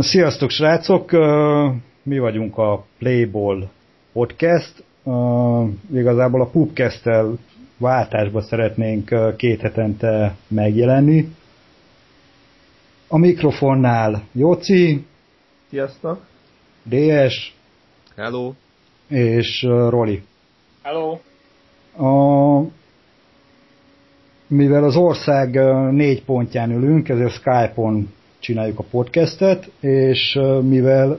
Sziasztok srácok! Mi vagyunk a Playball Podcast. Igazából a Pubcast-tel váltásba szeretnénk két hetente megjelenni. A mikrofonnál Jóci. Sziasztok! DS. Hello! És Roli. Hello! A, mivel az ország négy pontján ülünk, ezért Skype-on csináljuk a podcastet, és mivel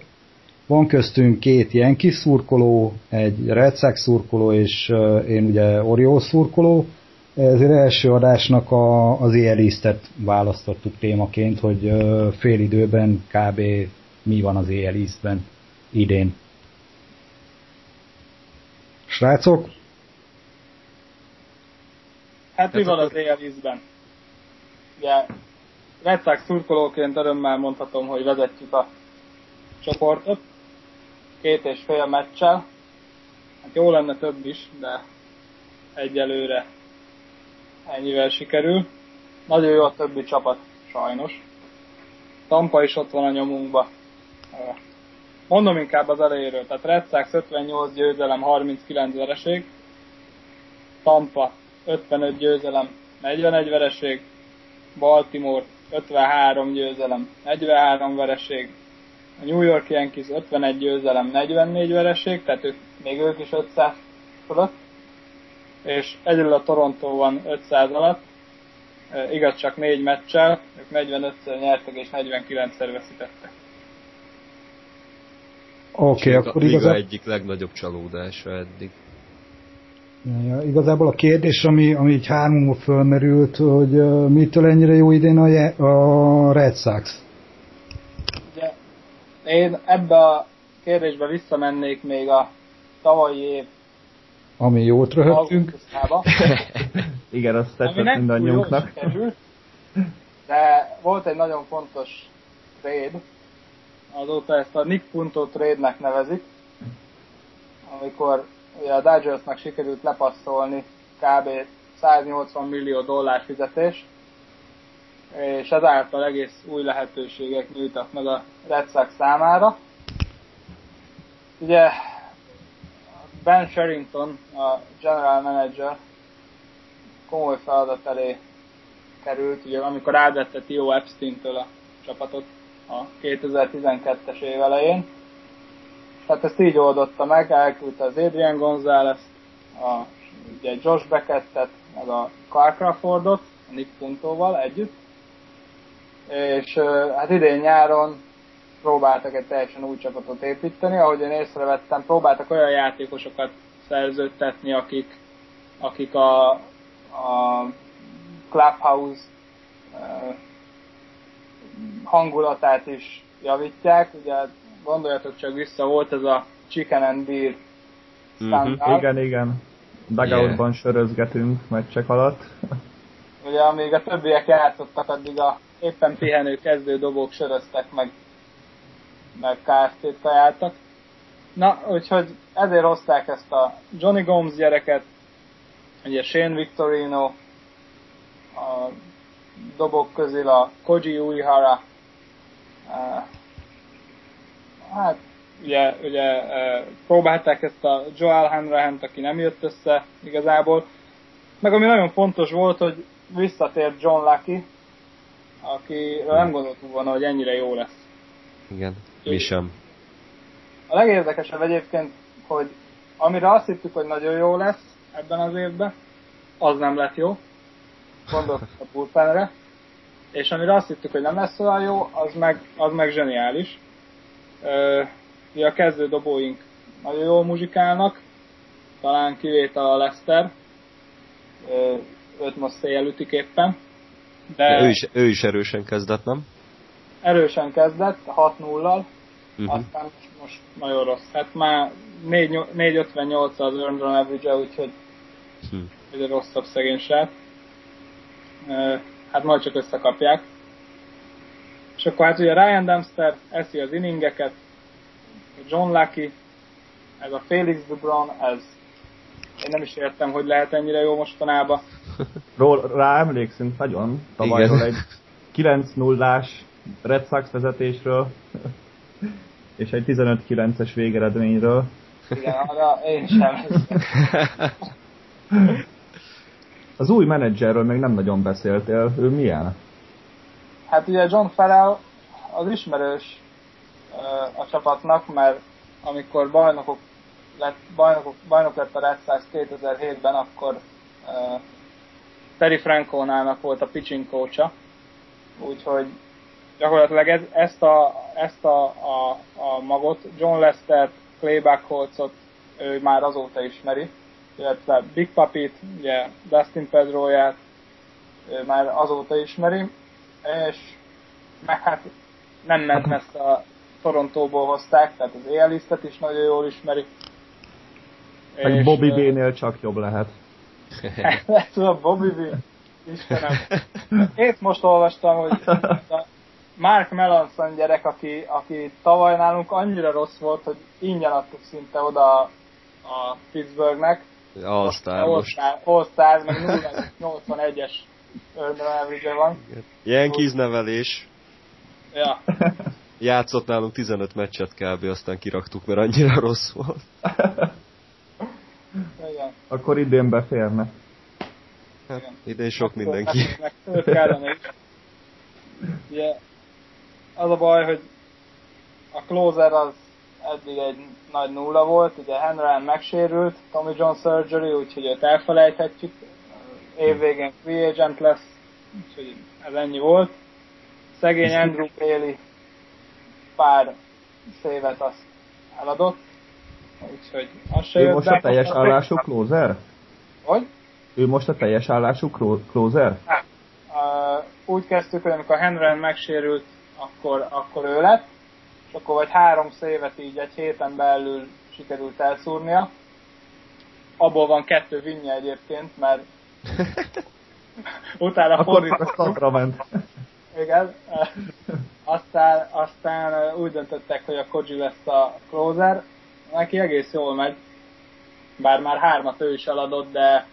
van köztünk két Yankee szurkoló, egy Red Sox szurkoló, és én ugye Orioles szurkoló, ezért első adásnak a, az EL választottuk témaként, hogy fél időben kb. mi van az EL idén. Srácok? Hát mi van az EL Ugye Red Sox szurkolóként örömmel mondhatom, hogy vezetjük a csoportot. Két és fél meccsel. Hát jó lenne több is, de egyelőre ennyivel sikerül. Nagyon jó a többi csapat, sajnos. Tampa is ott van a nyomunkba. Mondom inkább az elejéről. Tehát Red Sox 58 győzelem, 39 vereség. Tampa 55 győzelem, 41 vereség. Baltimore 53 győzelem, 43 vereség. A New York Yankees 51 győzelem, 44 vereség, tehát ők, még ők is 500 fölött. És egyről a Toronto van 500 alatt, e, igaz csak 4 meccsel, ők 45-szer nyertek és 49-szer veszítettek. Oké, okay, akkor igazán... egyik legnagyobb csalódása eddig. Ja, igazából a kérdés, ami, ami így hármunkba fölmerült, hogy uh, mitől ennyire jó idén a, a Red Sox? Ugye, én ebbe a kérdésbe visszamennék még a tavalyi év ami jót röhögtünk. Igen, azt tetszett mindannyiunknak. De volt egy nagyon fontos trade, azóta ezt a Nick Punto trade-nek nevezik, amikor ugye a Dodgersnak sikerült lepasszolni kb. 180 millió dollár fizetés, és ezáltal egész új lehetőségek nyújtak meg a Red Sox számára. Ugye Ben Sherrington, a general manager komoly feladat elé került, ugye, amikor átvette Tio Epstein-től a csapatot a 2012-es év elején, tehát ezt így oldotta meg, elküldte az Adrian González, a, ugye Josh Beckettet, meg a Carl Crawfordot, a Nick Puntóval együtt. És hát idén nyáron próbáltak egy teljesen új csapatot építeni, ahogy én észrevettem, próbáltak olyan játékosokat szerződtetni, akik, akik a, a Clubhouse hangulatát is javítják. Ugye gondoljatok csak vissza, volt ez a Chicken and Beer mm-hmm. Igen, igen. Dugoutban yeah. sörözgetünk meccsek alatt. Ugye amíg a többiek játszottak, addig a éppen pihenő kezdő dobók söröztek meg, meg KFT-t kajáltak. Na, úgyhogy ezért hozták ezt a Johnny Gomes gyereket, ugye Shane Victorino, a dobok közül a Koji Uihara, Hát ugye, ugye próbálták ezt a Joel Hanrahan-t, aki nem jött össze igazából. Meg ami nagyon fontos volt, hogy visszatért John Lucky, aki nem gondoltuk volna, hogy ennyire jó lesz. Igen, mi sem. A legérdekesebb egyébként, hogy amire azt hittük, hogy nagyon jó lesz ebben az évben, az nem lett jó. Gondolok a bullpenre. És amire azt hittük, hogy nem lesz olyan jó, az meg, az meg zseniális. Ugye a kezdő dobóink nagyon jól muzsikálnak, talán kivétel a Lester, őt most széjjel ütik éppen. De ő is, ő is erősen kezdett, nem? Erősen kezdett, 6-0-al, uh-huh. aztán most, most nagyon rossz. Hát már 458 az earned run average úgyhogy hmm. egy rosszabb szegény srác. Hát majd csak összekapják. És akkor hát ugye Ryan Dempster eszi az inningeket, John Lucky, ez a Felix Dubron, ez én nem is értem, hogy lehet ennyire jó mostanában. Ról, rá emlékszünk nagyon, tavalyról egy 9 0 ás Red Sox vezetésről, és egy 15-9-es végeredményről. Igen, arra én sem. Az új menedzserről még nem nagyon beszéltél, ő milyen? Hát ugye John Farrell az ismerős a csapatnak, mert amikor bajnokok lett, bajnokok, bajnok lett a Red Sox 2007-ben, akkor uh, Terry Francónának volt a pitching coacha, úgyhogy gyakorlatilag ez, ezt, a, ezt a, a, a magot, John Lester, Clay Buchholzot ő már azóta ismeri, illetve Big Papit, ugye Dustin Pedroját ő már azóta ismeri, és meg hát nem ment messze a Torontóból hozták, tehát az éjjelisztet is nagyon jól ismeri. Meg Bobby B-nél csak jobb lehet. Lehet, tudom, Bobby B. Istenem. Én most olvastam, hogy a Mark Melanson gyerek, aki, aki tavaly nálunk annyira rossz volt, hogy ingyen adtuk szinte oda a Pittsburghnek. All-Star most. All-Star, meg 081-es average van. Yankees nevelés. Ja. Játszott nálunk 15 meccset kb. aztán kiraktuk, mert annyira rossz volt. Igen. Akkor idén beférne. Hát, idén sok mindenki. Meg, meg kellene is. Ugye, az a baj, hogy a closer az eddig egy nagy nulla volt, ugye Henry megsérült, Tommy John surgery, úgyhogy őt elfelejthetjük. Évvégén free agent lesz, úgyhogy ez ennyi volt. Szegény Andrew Bailey pár szévet azt eladott, úgyhogy az se Ő most a teljes állású closer? Hogy? Ő most a teljes állású closer? Hát, uh, úgy kezdtük, hogy amikor Henry megsérült, akkor, akkor ő lett, és akkor vagy három szévet így egy héten belül sikerült elszúrnia. Abból van kettő vinnye egyébként, mert utána akkor itt a szakra ment. Igen. Aztán, aztán úgy döntöttek, hogy a Koji lesz a closer. Neki egész jól megy. Bár már hármat ő is eladott, de,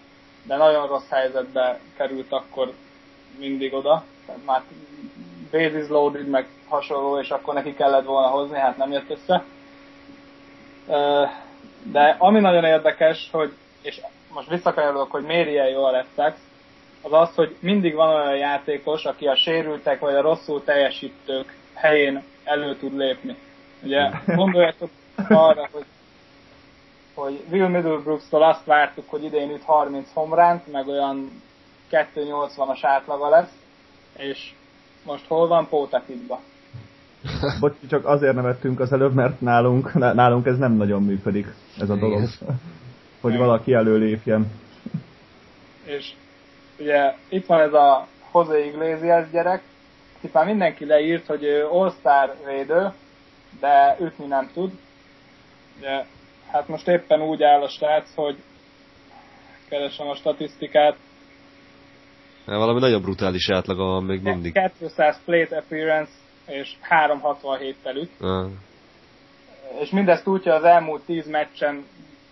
de nagyon rossz helyzetbe került akkor mindig oda. Tehát már bases loaded, meg hasonló, és akkor neki kellett volna hozni, hát nem jött össze. De ami nagyon érdekes, hogy, és most visszakanyarodok, hogy miért ilyen jó a Red az az, hogy mindig van olyan játékos, aki a sérültek vagy a rosszul teljesítők helyén elő tud lépni. Ugye gondoljatok arra, hogy, hogy Will Middlebrooks-tól azt vártuk, hogy idén üt 30 homránt, meg olyan 280-as átlaga lesz, és most hol van Pótakidba? Bocs, csak azért nevettünk az előbb, mert nálunk, nálunk ez nem nagyon működik, ez a dolog. Hogy valaki előlépjen. És ugye itt van ez a José Iglesias gyerek, itt már mindenki leírt, hogy ő All-Star védő, de ütni nem tud. Ugye, hát most éppen úgy áll a srác, hogy keresem a statisztikát. Ja, valami nagyon brutális átlaga van még mindig. 200 plate appearance és 367-tel üt. Ah. És mindezt úgy, hogy az elmúlt 10 meccsen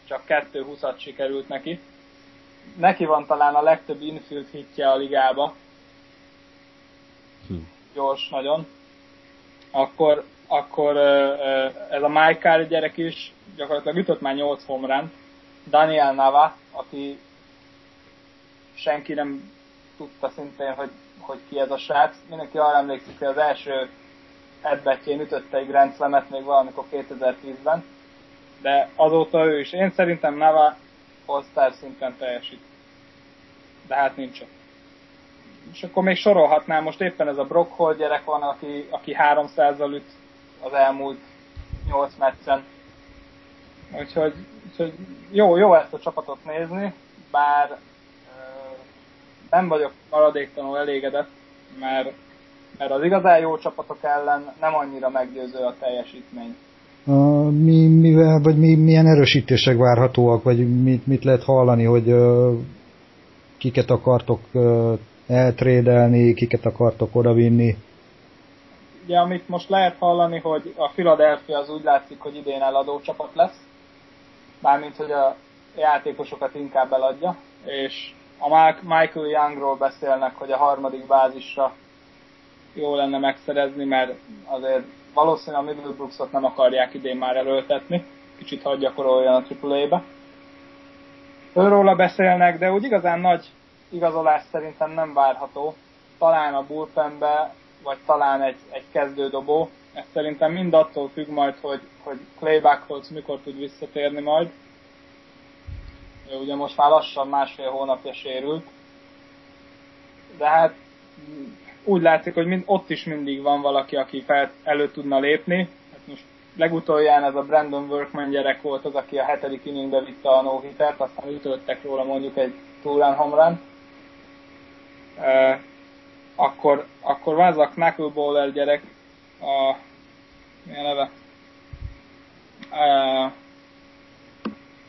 csak 2-20-at sikerült neki neki van talán a legtöbb infield hitje a ligába. Hm. Gyors nagyon. Akkor, akkor ez a Mike Carey gyerek is gyakorlatilag ütött már 8 homránt. Daniel Nava, aki senki nem tudta szintén, hogy, hogy ki ez a srác. Mindenki arra emlékszik, hogy az első edbetjén ütötte egy Grand Slam-et még valamikor 2010-ben. De azóta ő is. Én szerintem Nava all szinten teljesít. De hát nincs És akkor még sorolhatnám, most éppen ez a Brockhol gyerek van, aki, aki 300-al üt az elmúlt 8 meccsen. Úgyhogy, úgyhogy jó, jó ezt a csapatot nézni, bár ö, nem vagyok maradéktalanul elégedett, mert, mert az igazán jó csapatok ellen nem annyira meggyőző a teljesítmény. Uh, mi, mivel, vagy mi, milyen erősítések várhatóak, vagy mit, mit lehet hallani, hogy uh, kiket akartok uh, eltrédelni, kiket akartok odavinni? Ugye, amit most lehet hallani, hogy a Philadelphia az úgy látszik, hogy idén eladó csapat lesz, mármint, hogy a játékosokat inkább eladja, és a Michael Youngról beszélnek, hogy a harmadik bázisra jó lenne megszerezni, mert azért valószínűleg a Middlebrooksot nem akarják idén már előtetni, kicsit hagy gyakoroljon a AAA-be. Őróla beszélnek, de úgy igazán nagy igazolás szerintem nem várható. Talán a bullpenbe, vagy talán egy, egy kezdődobó. Ez szerintem mind attól függ majd, hogy, hogy Clay Buckholz mikor tud visszatérni majd. Ő ugye most már lassan másfél hónapja sérült. De hát úgy látszik, hogy mind, ott is mindig van valaki, aki fel, elő tudna lépni. Hát most legutolján ez a Brandon Workman gyerek volt az, aki a hetedik inningbe vitte a no hitert, aztán ütöttek róla mondjuk egy túlán homrán. Uh, akkor, akkor van az a knuckleballer gyerek, a mi a neve? Uh,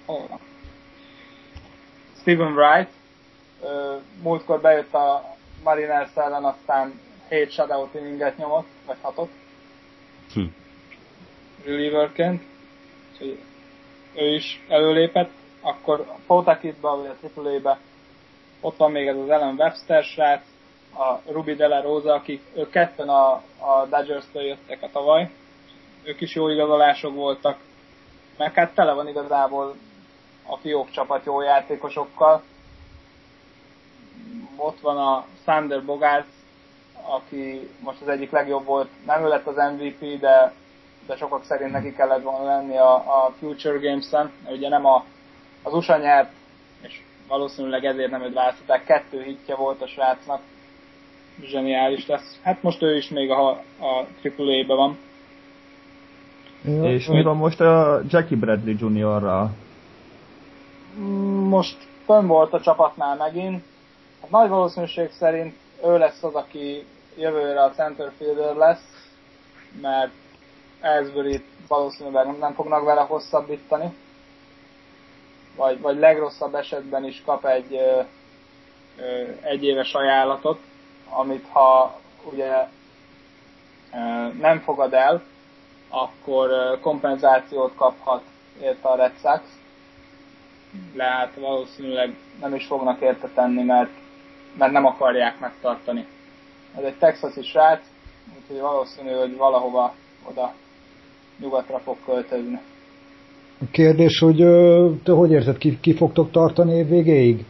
hol van? Steven Wright. Múltkor bejött a Mariners ellen, aztán 7 shutout inninget nyomott, vagy 6-ot. Hm. Relieverként. Úgyhogy ő is előlépett. Akkor a Potakitba, vagy a AAA-be ott van még ez az Ellen Webster srác, a Ruby De La Rosa, akik ők ketten a, a Dodgers-től jöttek a tavaly. Ők is jó igazolások voltak. Meg hát tele van igazából a fiók csapat jó játékosokkal ott van a Sander Bogart, aki most az egyik legjobb volt, nem ő lett az MVP, de, de sokak szerint neki kellett volna lenni a, a Future Games-en, ugye nem a, az USA nyert, és valószínűleg ezért nem őt választották, kettő hitje volt a srácnak, zseniális lesz. Hát most ő is még a, a AAA-be van. Ja, és mi van most a Jackie Bradley Jr.-ral? Most fönn volt a csapatnál megint, Hát nagy valószínűség szerint ő lesz az, aki jövőre a centerfielder lesz, mert Ellsbury valószínűleg nem fognak vele hosszabbítani, vagy, vagy legrosszabb esetben is kap egy ö, ö, egyéves ajánlatot, amit ha ugye ö, nem fogad el, akkor ö, kompenzációt kaphat érte a Red Sox. Lehet valószínűleg nem is fognak érte tenni, mert mert nem akarják megtartani. Ez egy texasi srác, úgyhogy valószínű, hogy valahova oda nyugatra fog költözni. A kérdés, hogy te hogy érzed, ki, ki fogtok tartani év végéig?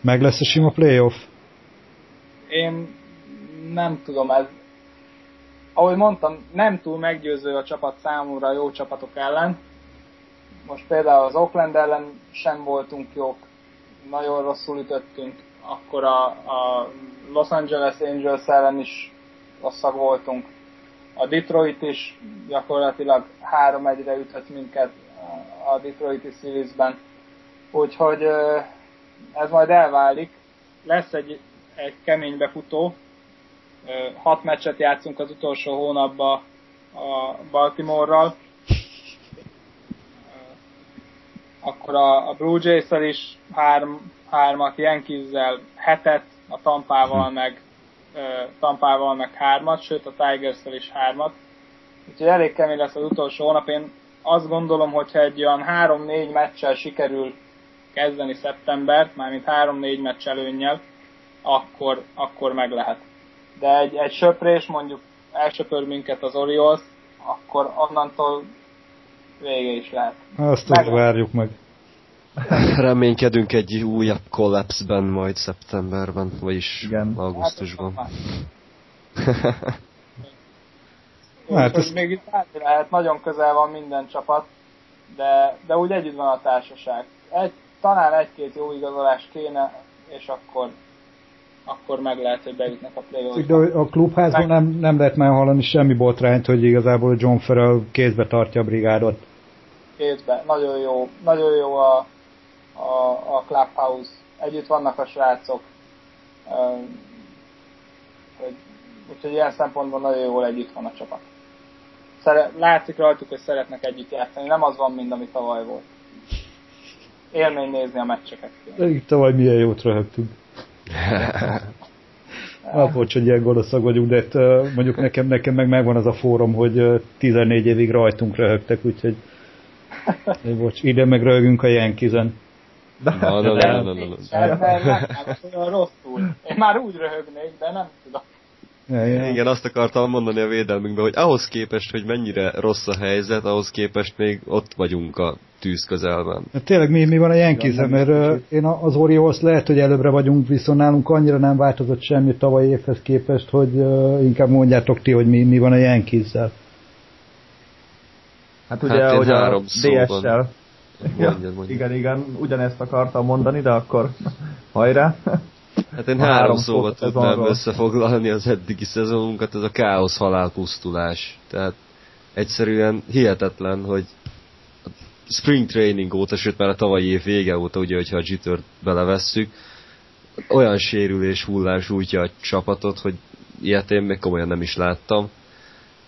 Meg lesz a sima playoff? Én nem tudom, ez ahogy mondtam, nem túl meggyőző a csapat számúra a jó csapatok ellen. Most például az Oakland ellen sem voltunk jók, nagyon rosszul ütöttünk akkor a, a Los Angeles Angels ellen is rosszak voltunk. A Detroit is gyakorlatilag 3-1-re ütött minket a Detroiti Series-ben. Úgyhogy ez majd elválik. Lesz egy, egy kemény befutó. Hat meccset játszunk az utolsó hónapban a Baltimore-ral. Akkor a, a Blue Jays-el is három, hármat, Yankees-zel hetet, a Tampával hm. meg Tampával meg hármat, sőt a tigers is hármat. Úgyhogy elég kemény lesz az utolsó hónap. Én azt gondolom, hogyha egy olyan 3-4 meccsel sikerül kezdeni szeptembert, mármint 3-4 meccs előnnyel, akkor, akkor meg lehet. De egy, egy söprés, mondjuk elsöpör minket az Orioles, akkor onnantól vége is lehet. Azt meg várjuk meg. Reménykedünk egy újabb collapse-ben majd szeptemberben, vagyis Igen. augusztusban. Hát, hát ez... még itt lehet, nagyon közel van minden csapat, de, de úgy együtt van a társaság. Egy, talán egy-két jó igazolás kéne, és akkor akkor meg lehet, hogy bejutnak a play De a klubházban nem, nem lehet már hallani semmi botrányt, hogy igazából John Farrell kézbe tartja a brigádot. Kézbe, nagyon jó, nagyon jó a, a, a Clubhouse, együtt vannak a srácok, hogy, úgyhogy ilyen szempontból nagyon jól együtt van a csapat. Szere, látszik rajtuk, hogy szeretnek együtt játszani, nem az van, mint ami tavaly volt. Élmény nézni a meccseket. Itt tavaly milyen jót röhögtünk. Hát bocs, hogy ilyen gonoszak vagyunk, de itt, mondjuk nekem, nekem meg megvan az a fórum, hogy 14 évig rajtunk röhögtek, úgyhogy bocs, ide meg röhögünk a Yankees-en. De, no, no, no, no, no, no. olyan rosszul. Én már úgy röhögnék, de nem tudom. Ja, ja. Igen, azt akartam mondani a védelmünkben, hogy ahhoz képest, hogy mennyire rossz a helyzet, ahhoz képest még ott vagyunk a tűz közelben. Hát tényleg mi, mi van a yankees Ja, mert kicsit. én az Orioles lehet, hogy előbbre vagyunk, viszont nálunk annyira nem változott semmi tavalyi évhez képest, hogy ö, inkább mondjátok ti, hogy mi, mi van a yankees-zel. Hát ugye, Hát hogy a három DS-sel Mondjad, mondjad. igen, igen, ugyanezt akartam mondani, de akkor hajrá. Hát én három, három szóba szót tudnám összefoglalni az eddigi szezonunkat, ez a káosz halál pusztulás. Tehát egyszerűen hihetetlen, hogy a spring training óta, sőt már a tavalyi év vége óta, ugye, hogyha a jittert belevesszük, olyan sérülés hullám sújtja a csapatot, hogy ilyet én még komolyan nem is láttam.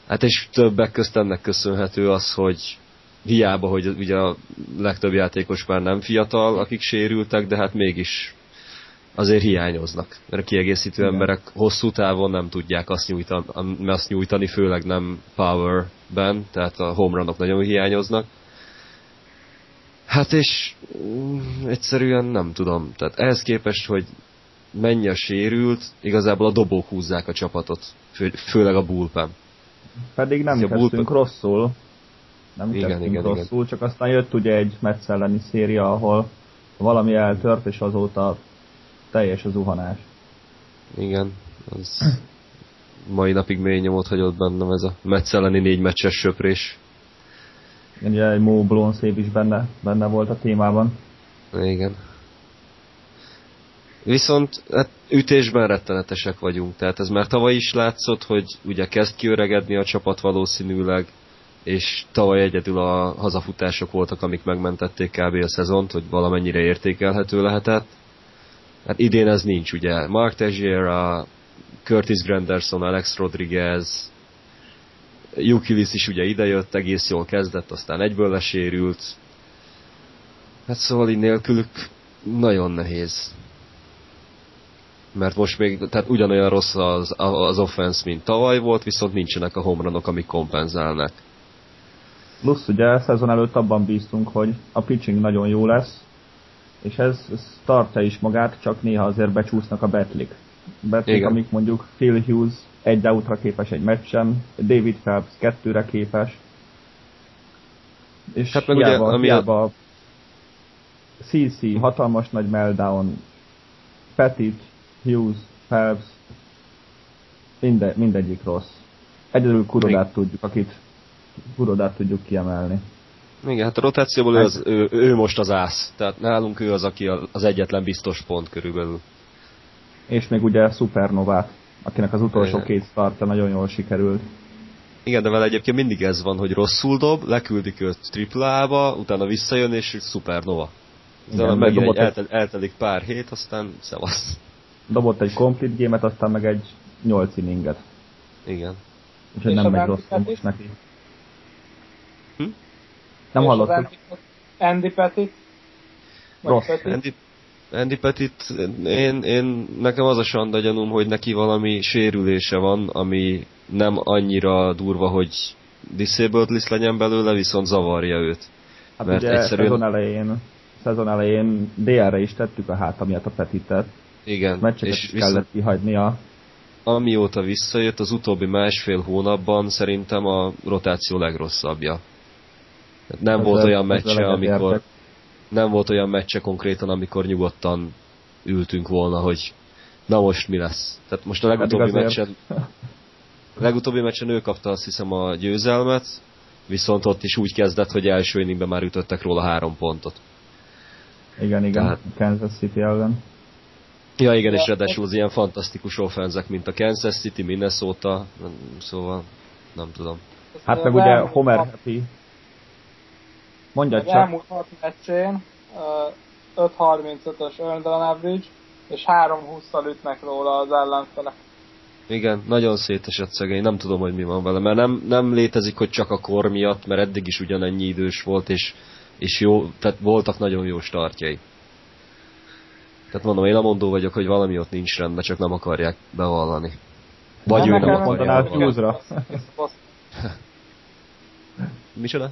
Hát és többek közt ennek köszönhető az, hogy hiába, hogy ugye a legtöbb játékos már nem fiatal, akik sérültek, de hát mégis azért hiányoznak. Mert a kiegészítő Igen. emberek hosszú távon nem tudják azt nyújtani, azt nyújtani főleg nem powerben, tehát a home runok nagyon hiányoznak. Hát és mm, egyszerűen nem tudom. Tehát ehhez képest, hogy mennyi a sérült, igazából a dobók húzzák a csapatot, fő, főleg a bullpen. Pedig nem kezdtünk bullpen- rosszul. Nem Igen, igen, rosszul, csak aztán jött ugye egy Metsz elleni széria, ahol valami eltört, és azóta teljes a zuhanás. Igen, az mai napig mély nyomot hagyott bennem ez a Metsz elleni négy meccses söprés. Ugye egy Mo Blon szép is benne, benne volt a témában. Igen. Viszont hát ütésben rettenetesek vagyunk, tehát ez már tavaly is látszott, hogy ugye kezd kiöregedni a csapat valószínűleg, és tavaly egyedül a hazafutások voltak, amik megmentették kb. a szezont, hogy valamennyire értékelhető lehetett. Hát idén ez nincs, ugye. Mark Teixeira, Curtis Granderson, Alex Rodriguez, Jukilis is ugye idejött, egész jól kezdett, aztán egyből lesérült. Hát szóval így nélkülük nagyon nehéz. Mert most még, tehát ugyanolyan rossz az, az offense, mint tavaly volt, viszont nincsenek a homranok, amik kompenzálnak. Plusz ugye a szezon előtt abban bíztunk, hogy a pitching nagyon jó lesz, és ez, ez tartja is magát, csak néha azért becsúsznak a betlik. Betlik, Igen. amik mondjuk Phil Hughes egy outra képes egy meccsen, David Phelps kettőre képes. És Hát meg meg ugye, hiába, ami a- hiába CC, hatalmas nagy meltdown, Petit, Hughes, Phelps, minde, mindegyik rossz. Egyedül Kurodát tudjuk, akit Kurodát tudjuk kiemelni. Igen, hát a rotációból ő, az, ő, ő most az ász. Tehát nálunk ő az, aki az egyetlen biztos pont körülbelül. És még ugye Supernovát, akinek az utolsó Igen. két startja nagyon jól sikerült. Igen, de vele egyébként mindig ez van, hogy rosszul dob, leküldik őt AAA-ba, utána visszajön és supernova. Utána Igen, meg egy, egy- eltel, eltelik pár hét, aztán szevasz. Dobott egy complete gémet, aztán meg egy 8 inninget. Igen. Úgyhogy nem megy rosszul most neki. Hm? Nem És az hallottuk. Andy, Andy Pettit? Vagy Rossz. Pettit? Andy, Andy Petit, én, én, nekem az a sanda gyanúm, hogy neki valami sérülése van, ami nem annyira durva, hogy disabled list legyen belőle, viszont zavarja őt. Hát mert ugye egyszerűen- szezon elején, szezon elején DR-re is tettük a háta miatt a Petitet. Igen, Meccseket és is viszont kellett kihagynia. amióta visszajött, az utóbbi másfél hónapban szerintem a rotáció legrosszabbja. Tehát Nem Ezzel- volt olyan ezzel meccse, amikor egyetértek. nem volt olyan meccse konkrétan, amikor nyugodtan ültünk volna, hogy na most mi lesz. Tehát most a legutóbbi azért- meccsen a legutóbbi meccsen ő kapta azt hiszem a győzelmet, viszont ott is úgy kezdett, hogy első inningben már ütöttek róla három pontot. Igen, igen, Tehát- Kansas City ellen. Ja igen, és ráadásul az ilyen fantasztikus offenzek, mint a Kansas City, Minnesota, szóval nem tudom. Hát Az meg ugye Homer Happy. Mondja csak. elmúlt hat meccsén ö, 5.35-ös earned run average, és 3.20-szal ütnek róla az ellenfelek. Igen, nagyon szétesett szegény, nem tudom, hogy mi van vele, mert nem, nem létezik, hogy csak a kor miatt, mert eddig is ugyanennyi idős volt, és, és jó, tehát voltak nagyon jó startjai. Tehát mondom, én amondó vagyok, hogy valami ott nincs rendben, csak nem akarják bevallani. Vagy ő Ennek nem akarja. Hughes-ra. Micsoda?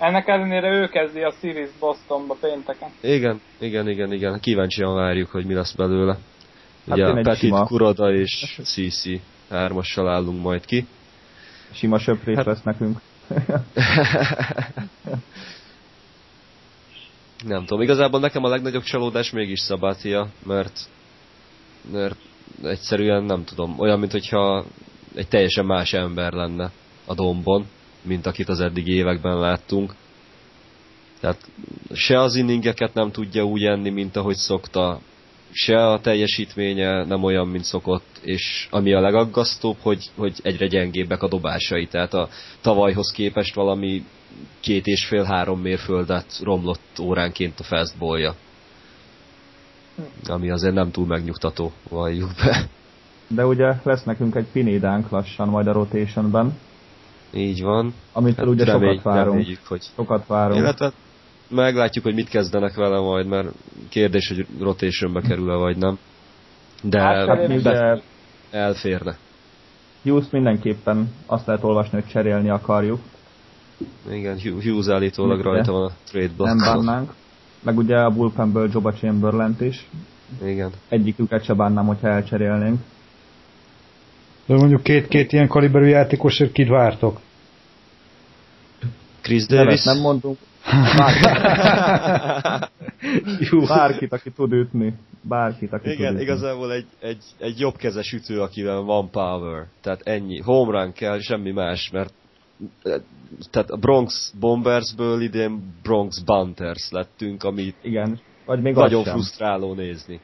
Ennek ellenére ő kezdi a Series Bostonba pénteken. Igen, igen, igen, igen. Kíváncsian várjuk, hogy mi lesz belőle. Hát Ugye a Petit, sima- Kuroda és CC. hármassal állunk majd ki. Sima söprét hát... lesz nekünk. Nem tudom, igazából nekem a legnagyobb csalódás mégis Szabátia, mert, mert egyszerűen nem tudom, olyan, mint hogyha egy teljesen más ember lenne a dombon, mint akit az eddigi években láttunk. Tehát se az inningeket nem tudja úgy enni, mint ahogy szokta, se a teljesítménye nem olyan, mint szokott, és ami a legaggasztóbb, hogy, hogy egyre gyengébbek a dobásai, tehát a tavalyhoz képest valami két és fél-három mérföldet romlott óránként a fastballja. Ami azért nem túl megnyugtató, valljuk be. De ugye lesz nekünk egy Pinédánk lassan majd a rotationben. Így van. Amit hát ugye remény, sokat várunk. Reméljük, hogy... Sokat várunk. Illetve meglátjuk, hogy mit kezdenek vele majd, mert kérdés, hogy rotationbe kerül-e vagy nem. De hát, be, elférne. Hughes mindenképpen azt lehet olvasni, hogy cserélni akarjuk. Igen, Hughes állítólag rajta van a trade block. Nem bánnánk. Meg ugye a bullpenből Joba chamberlain is. Igen. Egyiküket se bánnám, hogyha elcserélnénk. De mondjuk két-két ilyen kaliberű játékosért kit vártok? Chris Davis? Nem, nem mondunk, Bárkit. Bárkit, aki tud ütni. Bárkit, aki Igen, tud igazából egy, egy, egy jobb kezes ütő, akivel van power. Tehát ennyi. Home run kell, semmi más, mert tehát a Bronx Bombersből idén Bronx Bunters lettünk, ami Igen, vagy még nagyon frusztráló nézni.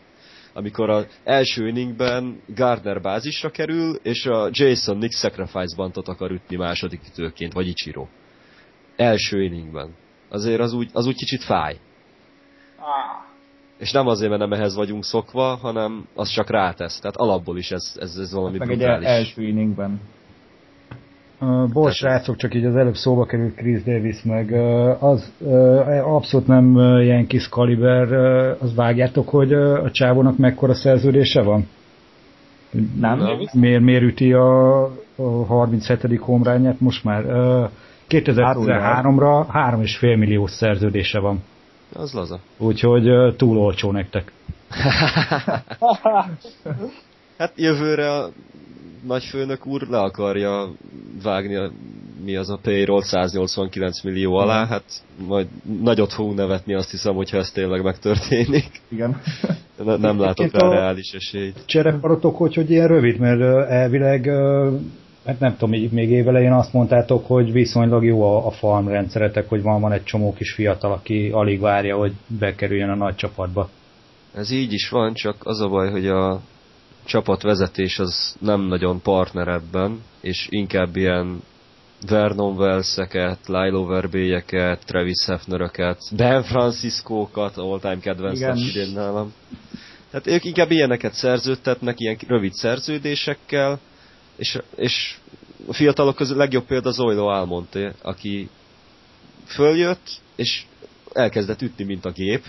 Amikor az első inningben Gardner bázisra kerül, és a Jason Nick sacrifice bantot akar ütni második ütőként, vagy Ichiro. Első inningben azért az úgy, az úgy kicsit fáj. Ah. És nem azért, mert nem ehhez vagyunk szokva, hanem az csak rátesz. Tehát alapból is ez, ez, ez valami hát brutális. Meg egy első inningben. Uh, srácok, csak így az előbb szóba került Chris Davis, meg uh, az uh, abszolút nem uh, ilyen kis kaliber, uh, az vágjátok, hogy uh, a csávónak mekkora szerződése van? Nem. Miért, miért üti a, a 37. homrányát most már? Uh, 2013-ra 3,5 millió szerződése van. Az laza. Úgyhogy uh, túl olcsó nektek. hát jövőre a nagyfőnök úr le akarja vágni a, mi az a payroll 189 millió alá, hát majd nagyot fogunk nevetni, azt hiszem, hogyha ez tényleg megtörténik. Igen. Ne, nem látok rá reális esélyt. Csereparatok, hogy, hogy ilyen rövid, mert elvileg hát nem tudom, így még évelején azt mondtátok, hogy viszonylag jó a, a farm rendszeretek, hogy van, van egy csomó kis fiatal, aki alig várja, hogy bekerüljön a nagy csapatba. Ez így is van, csak az a baj, hogy a csapatvezetés az nem nagyon partner ebben, és inkább ilyen Vernon Wells-eket, Lilo Verbélyeket, Travis Hefneröket, Ben Francisco-kat, all-time kedvencem idén nálam. Tehát ők inkább ilyeneket szerződtetnek, ilyen rövid szerződésekkel, és, és a fiatalok közül legjobb példa Zoilo Almonte, aki följött, és elkezdett ütni, mint a gép.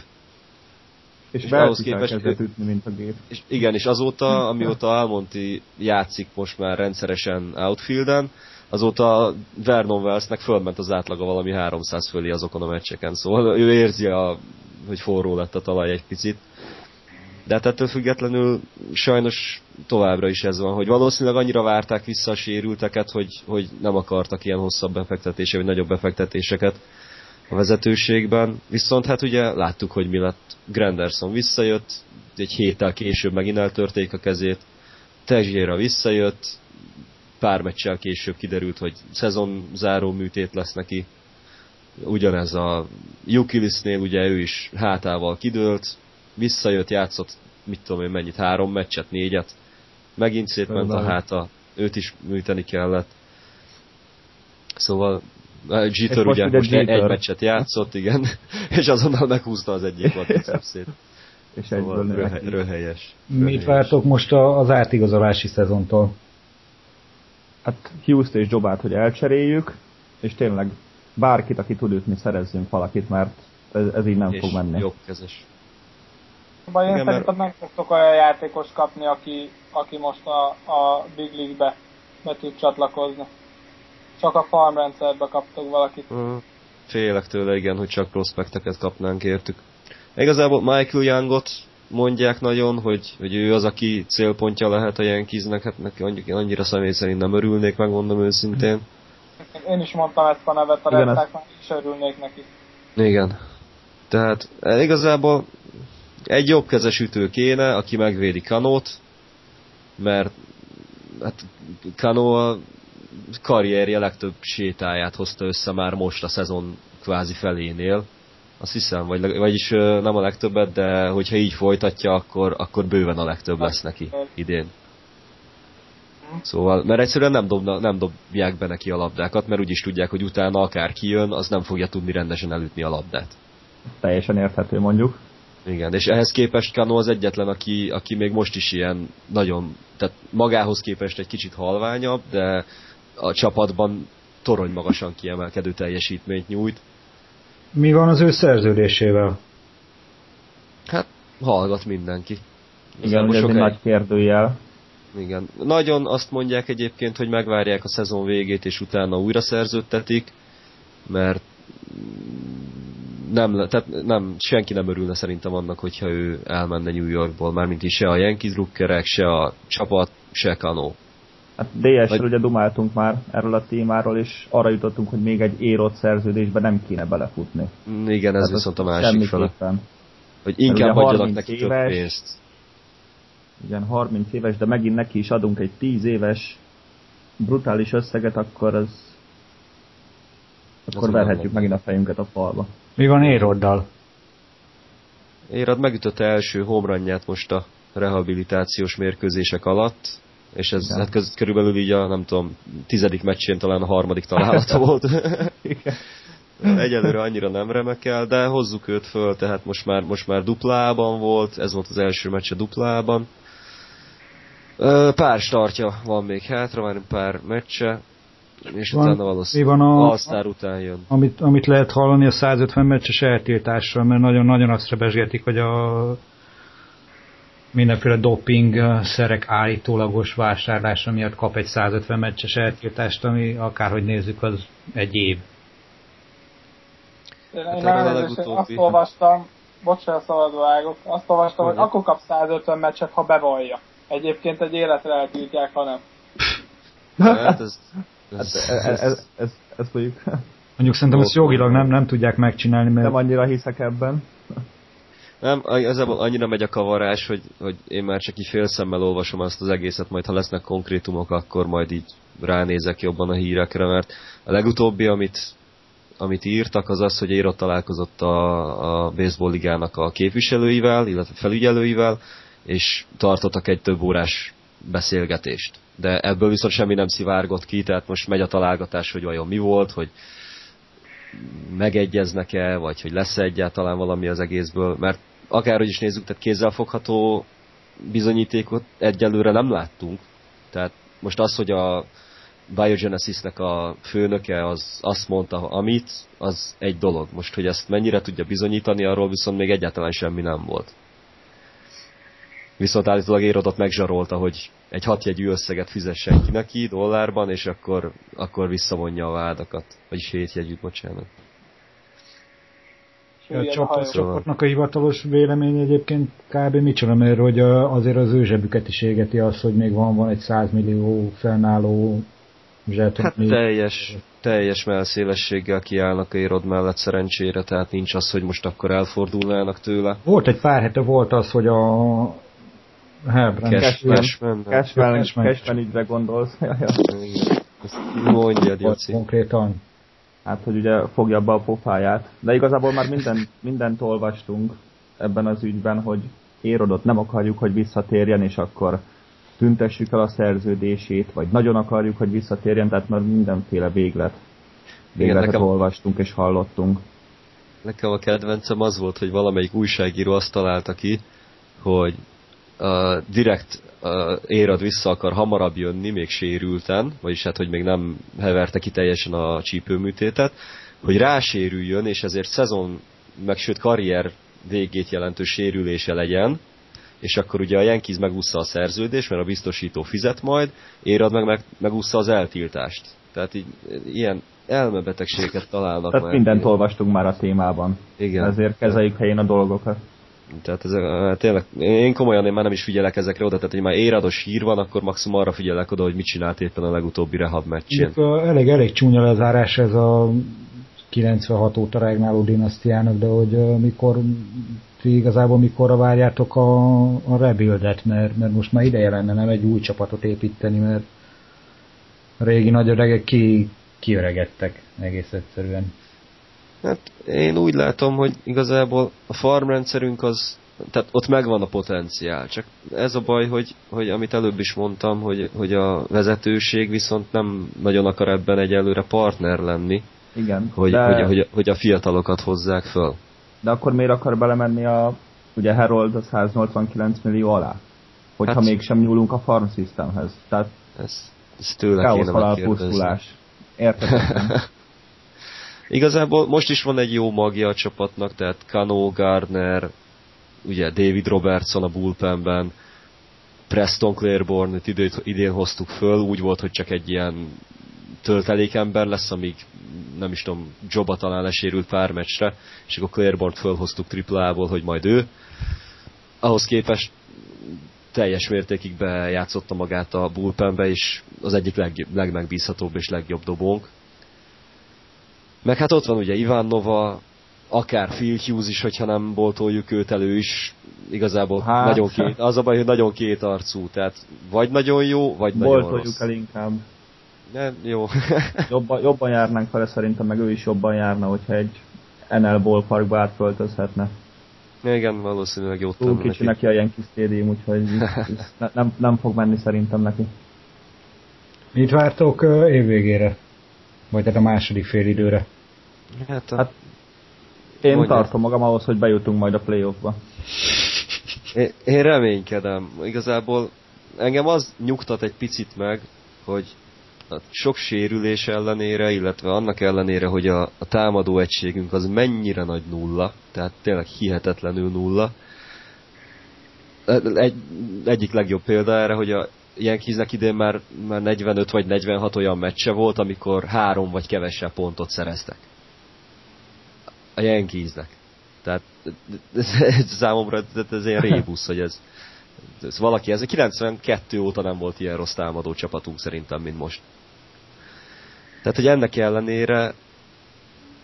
És, és ahhoz képest ütni, mint a gép. És igen, és azóta, amióta Almonti játszik most már rendszeresen outfielden, azóta Vernon Wellsnek fölment az átlaga valami 300 fölé azokon a meccseken, szóval ő érzi, a, hogy forró lett a talaj egy picit. De hát ettől függetlenül sajnos továbbra is ez van, hogy valószínűleg annyira várták vissza a sérülteket, hogy, hogy nem akartak ilyen hosszabb befektetése, vagy nagyobb befektetéseket a vezetőségben. Viszont hát ugye láttuk, hogy mi lett. Granderson visszajött, egy héttel később megint eltörték a kezét, Tezsgyéra visszajött, pár meccsel később kiderült, hogy szezon záró műtét lesz neki. Ugyanez a Jukilisnél, ugye ő is hátával kidőlt, visszajött, játszott, mit tudom én mennyit, három meccset, négyet, megint szétment a háta, őt is műteni kellett. Szóval Jeter ugye most, most egy, egy meccset játszott, igen, és azonnal meghúzta az egyik szét. És szóval egyből röhe, röhelyes. Mit vártok most az átigazolási szezontól? Hát Hughes-t és Jobát, hogy elcseréljük, és tényleg bárkit, aki tud ütni, szerezzünk valakit, mert ez, ez így nem és fog menni. jobbkezes. Baj, én Igen, szerintem mert... nem fogtok olyan játékos kapni, aki, aki most a, a Big League-be be tud csatlakozni. Csak a farm rendszerbe kaptok valakit. Mm. Félek tőle, igen, hogy csak prospekteket kapnánk értük. Igazából Michael Youngot mondják nagyon, hogy, hogy ő az, aki célpontja lehet a Yankeesnek, hát neki annyira, annyira személy szerint nem örülnék, megmondom őszintén. Én is mondtam ezt a nevet a Redszáknak, is örülnék neki. Igen. Tehát eh, igazából egy jobbkezes ütő kéne, aki megvédi Kanót, mert hát Kano a karrierje legtöbb sétáját hozta össze már most a szezon kvázi felénél. Azt hiszem, vagy, vagyis nem a legtöbbet, de hogyha így folytatja, akkor, akkor bőven a legtöbb lesz neki idén. Szóval, mert egyszerűen nem, dobna, nem dobják be neki a labdákat, mert úgyis tudják, hogy utána akár kijön, az nem fogja tudni rendesen elütni a labdát. Teljesen érthető mondjuk. Igen, és ehhez képest Kano az egyetlen, aki, aki még most is ilyen nagyon, tehát magához képest egy kicsit halványabb, de a csapatban torony magasan kiemelkedő teljesítményt nyújt. Mi van az ő szerződésével? Hát, hallgat mindenki. Igen, ez egy sokáig- nagy kérdőjel. Igen. Nagyon azt mondják egyébként, hogy megvárják a szezon végét, és utána újra szerződtetik, mert nem, tehát nem, senki nem örülne szerintem annak, hogyha ő elmenne New Yorkból, mármint is se a Yankees drukkerek, se a csapat, se Kano. Hát DS-ről Vagy- ugye dumáltunk már erről a témáról, és arra jutottunk, hogy még egy érott szerződésbe nem kéne belefutni. Mm, Igen, ez Tehát viszont a másik fele. Hogy inkább adjanak 30 neki több éves, pénzt. Igen, 30 éves, de megint neki is adunk egy 10 éves brutális összeget, akkor az akkor Az verhetjük megint a fejünket a falba. Mi van Éroddal? Érad megütötte első homranját most a rehabilitációs mérkőzések alatt, és ez Igen. hát köz, körülbelül így a, nem tudom, tizedik meccsén talán a harmadik találata volt. Igen. Egyelőre annyira nem remekel, de hozzuk őt föl, tehát most már, most már duplában volt, ez volt az első meccse duplában. Pár startja van még hátra, már pár meccse, és Van- utána valószínűleg van a- All-Star után jön. Amit, amit lehet hallani a 150 meccses eltiltásról, mert nagyon-nagyon azt rebesgetik, hogy a mindenféle doping szerek állítólagos vásárlása miatt kap egy 150 meccses eltiltást, ami akárhogy nézzük, az egy év. Én, Hát én legutóbbi. azt olvastam, bocsánat, szabadó ágok, azt olvastam, hogy akkor kap 150 meccset, ha bevallja. Egyébként egy életre eltiltják, ha nem. Hát ez, Hát ez, ez, ez, ez, ez, ez mondjuk Mondjuk szerintem ezt jogilag nem, nem tudják megcsinálni, mert nem annyira hiszek ebben. Nem, igazából annyira megy a kavarás, hogy, hogy én már csak így félszemmel olvasom ezt az egészet, majd ha lesznek konkrétumok, akkor majd így ránézek jobban a hírekre, mert a legutóbbi, amit, amit írtak, az az, hogy Érott találkozott a, a baseball ligának a képviselőivel, illetve felügyelőivel, és tartottak egy több órás beszélgetést. De ebből viszont semmi nem szivárgott ki, tehát most megy a találgatás, hogy vajon mi volt, hogy megegyeznek-e, vagy hogy lesz-e egyáltalán valami az egészből, mert akárhogy is nézzük, tehát kézzelfogható bizonyítékot egyelőre nem láttunk. Tehát most az, hogy a Biogenesisnek a főnöke az azt mondta, amit, az egy dolog. Most, hogy ezt mennyire tudja bizonyítani, arról viszont még egyáltalán semmi nem volt. Viszont állítólag Érodot megzsarolta, hogy egy hatjegyű összeget fizessen ki neki dollárban, és akkor, akkor visszavonja a vádakat. Vagyis hétjegyűt, bocsánat. a hajó. csapatnak a hivatalos vélemény egyébként kb. micsoda, mert hogy azért az ő zsebüket is égeti az, hogy még van, van egy 100 millió fennálló zseton. Hát még- teljes, teljes melszélességgel kiállnak a Érod mellett szerencsére, tehát nincs az, hogy most akkor elfordulnának tőle. Volt egy pár hete volt az, hogy a Helbrand Cash, Cashman. Cashman, nem? Cashman, Cashman. Cashman ügyre gondolsz. Ezt mondjad, volt Jaci. konkrétan. Hát, hogy ugye fogja be a pofáját. De igazából már minden, mindent olvastunk ebben az ügyben, hogy Érodot nem akarjuk, hogy visszatérjen, és akkor tüntessük el a szerződését, vagy nagyon akarjuk, hogy visszatérjen, tehát már mindenféle véglet. Végletet nekem- olvastunk és hallottunk. Nekem a kedvencem az volt, hogy valamelyik újságíró azt találta ki, hogy uh, direkt uh, Érad vissza akar hamarabb jönni, még sérülten, vagyis hát, hogy még nem heverte ki teljesen a csípőműtétet, hogy rásérüljön, és ezért szezon, meg sőt karrier végét jelentő sérülése legyen, és akkor ugye a Yankees megúszza a szerződést, mert a biztosító fizet majd, Érad meg, meg megúszza az eltiltást. Tehát így ilyen elmebetegséget találnak Tehát mindent olvastunk már a témában. Igen. Ezért kezeljük helyén a dolgokat. Tehát ez, hát tényleg, én komolyan én már nem is figyelek ezekre oda, tehát hogy már érados hír van, akkor maximum arra figyelek oda, hogy mit csinált éppen a legutóbbi rehab meccsén. Elég, elég csúnya lezárás ez a 96 óta regnáló dinasztiának, de hogy mikor ti igazából mikorra várjátok a, a rebuildet, mert, mert most már ideje lenne nem egy új csapatot építeni, mert régi nagy öregek ki, kiöregettek egész egyszerűen. Hát én úgy látom, hogy igazából a farmrendszerünk az, tehát ott megvan a potenciál, csak ez a baj, hogy, hogy amit előbb is mondtam, hogy, hogy a vezetőség viszont nem nagyon akar ebben egyelőre partner lenni, Igen, hogy, de... hogy, hogy, hogy a fiatalokat hozzák föl. De akkor miért akar belemenni a, ugye Harold a 189 millió alá? Hogyha hát, mégsem nyúlunk a farm systemhez. Tehát ez, ez tőle kéne megkérdezni. Érted? Igazából most is van egy jó magja a csapatnak, tehát Kano, Gardner, ugye David Robertson a bullpenben, Preston Claiborne, idén, hoztuk föl, úgy volt, hogy csak egy ilyen töltelékember lesz, amíg nem is tudom, Joba talán lesérült pár meccsre, és akkor Claiborne fölhoztuk triplából, hogy majd ő. Ahhoz képest teljes mértékig bejátszotta magát a bullpenbe, és az egyik leg, legmegbízhatóbb és legjobb dobónk. Meg hát ott van ugye Ivánova, akár Phil Hughes is, hogyha nem boltoljuk őt elő is, igazából hát, nagyon két, az a baj, hogy nagyon két arcú, tehát vagy nagyon jó, vagy nagyon rossz. el inkább. Ne, jó. jobban, jobban járnánk vele szerintem, meg ő is jobban járna, hogyha egy NL ballparkba átköltözhetne. Igen, valószínűleg jó Túl kicsi neki. neki a Yankee Stadium, úgyhogy ne, nem, nem fog menni szerintem neki. Mit vártok évvégére? Vagy tehát a második fél időre? Hát, a... hát én Mondja. tartom magam ahhoz, hogy bejutunk majd a playoffba. Én, én reménykedem. Igazából engem az nyugtat egy picit meg, hogy a sok sérülés ellenére, illetve annak ellenére, hogy a, a támadó egységünk az mennyire nagy nulla, tehát tényleg hihetetlenül nulla. Egy, egyik legjobb példa erre, hogy a Yankeesnek idén már, már 45 vagy 46 olyan meccse volt, amikor három vagy kevesebb pontot szereztek. A Yankeesnek. Tehát ez, ez számomra ez ilyen rébusz, hogy ez, ez valaki, ez 92 óta nem volt ilyen rossz támadó csapatunk szerintem, mint most. Tehát, hogy ennek ellenére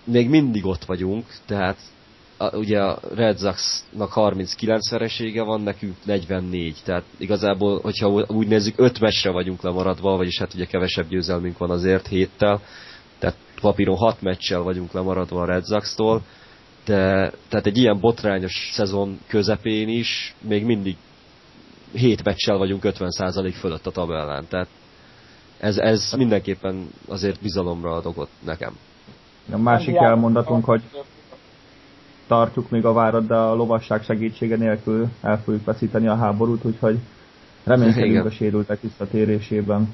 még mindig ott vagyunk, tehát a, ugye a Red Sox-nak 39 veresége van, nekünk 44, tehát igazából, hogyha úgy nézzük, 5 meccsre vagyunk lemaradva, vagyis hát ugye kevesebb győzelmünk van azért héttel, papíron 6 meccsel vagyunk lemaradva a Red Sox-tól, de tehát egy ilyen botrányos szezon közepén is még mindig 7 meccsel vagyunk 50% fölött a tabellán, tehát ez, ez mindenképpen azért bizalomra ad okot nekem. A másik elmondatunk, hogy tartjuk még a várat, de a lovasság segítsége nélkül el fogjuk veszíteni a háborút, úgyhogy reménykedünk a sérültek visszatérésében.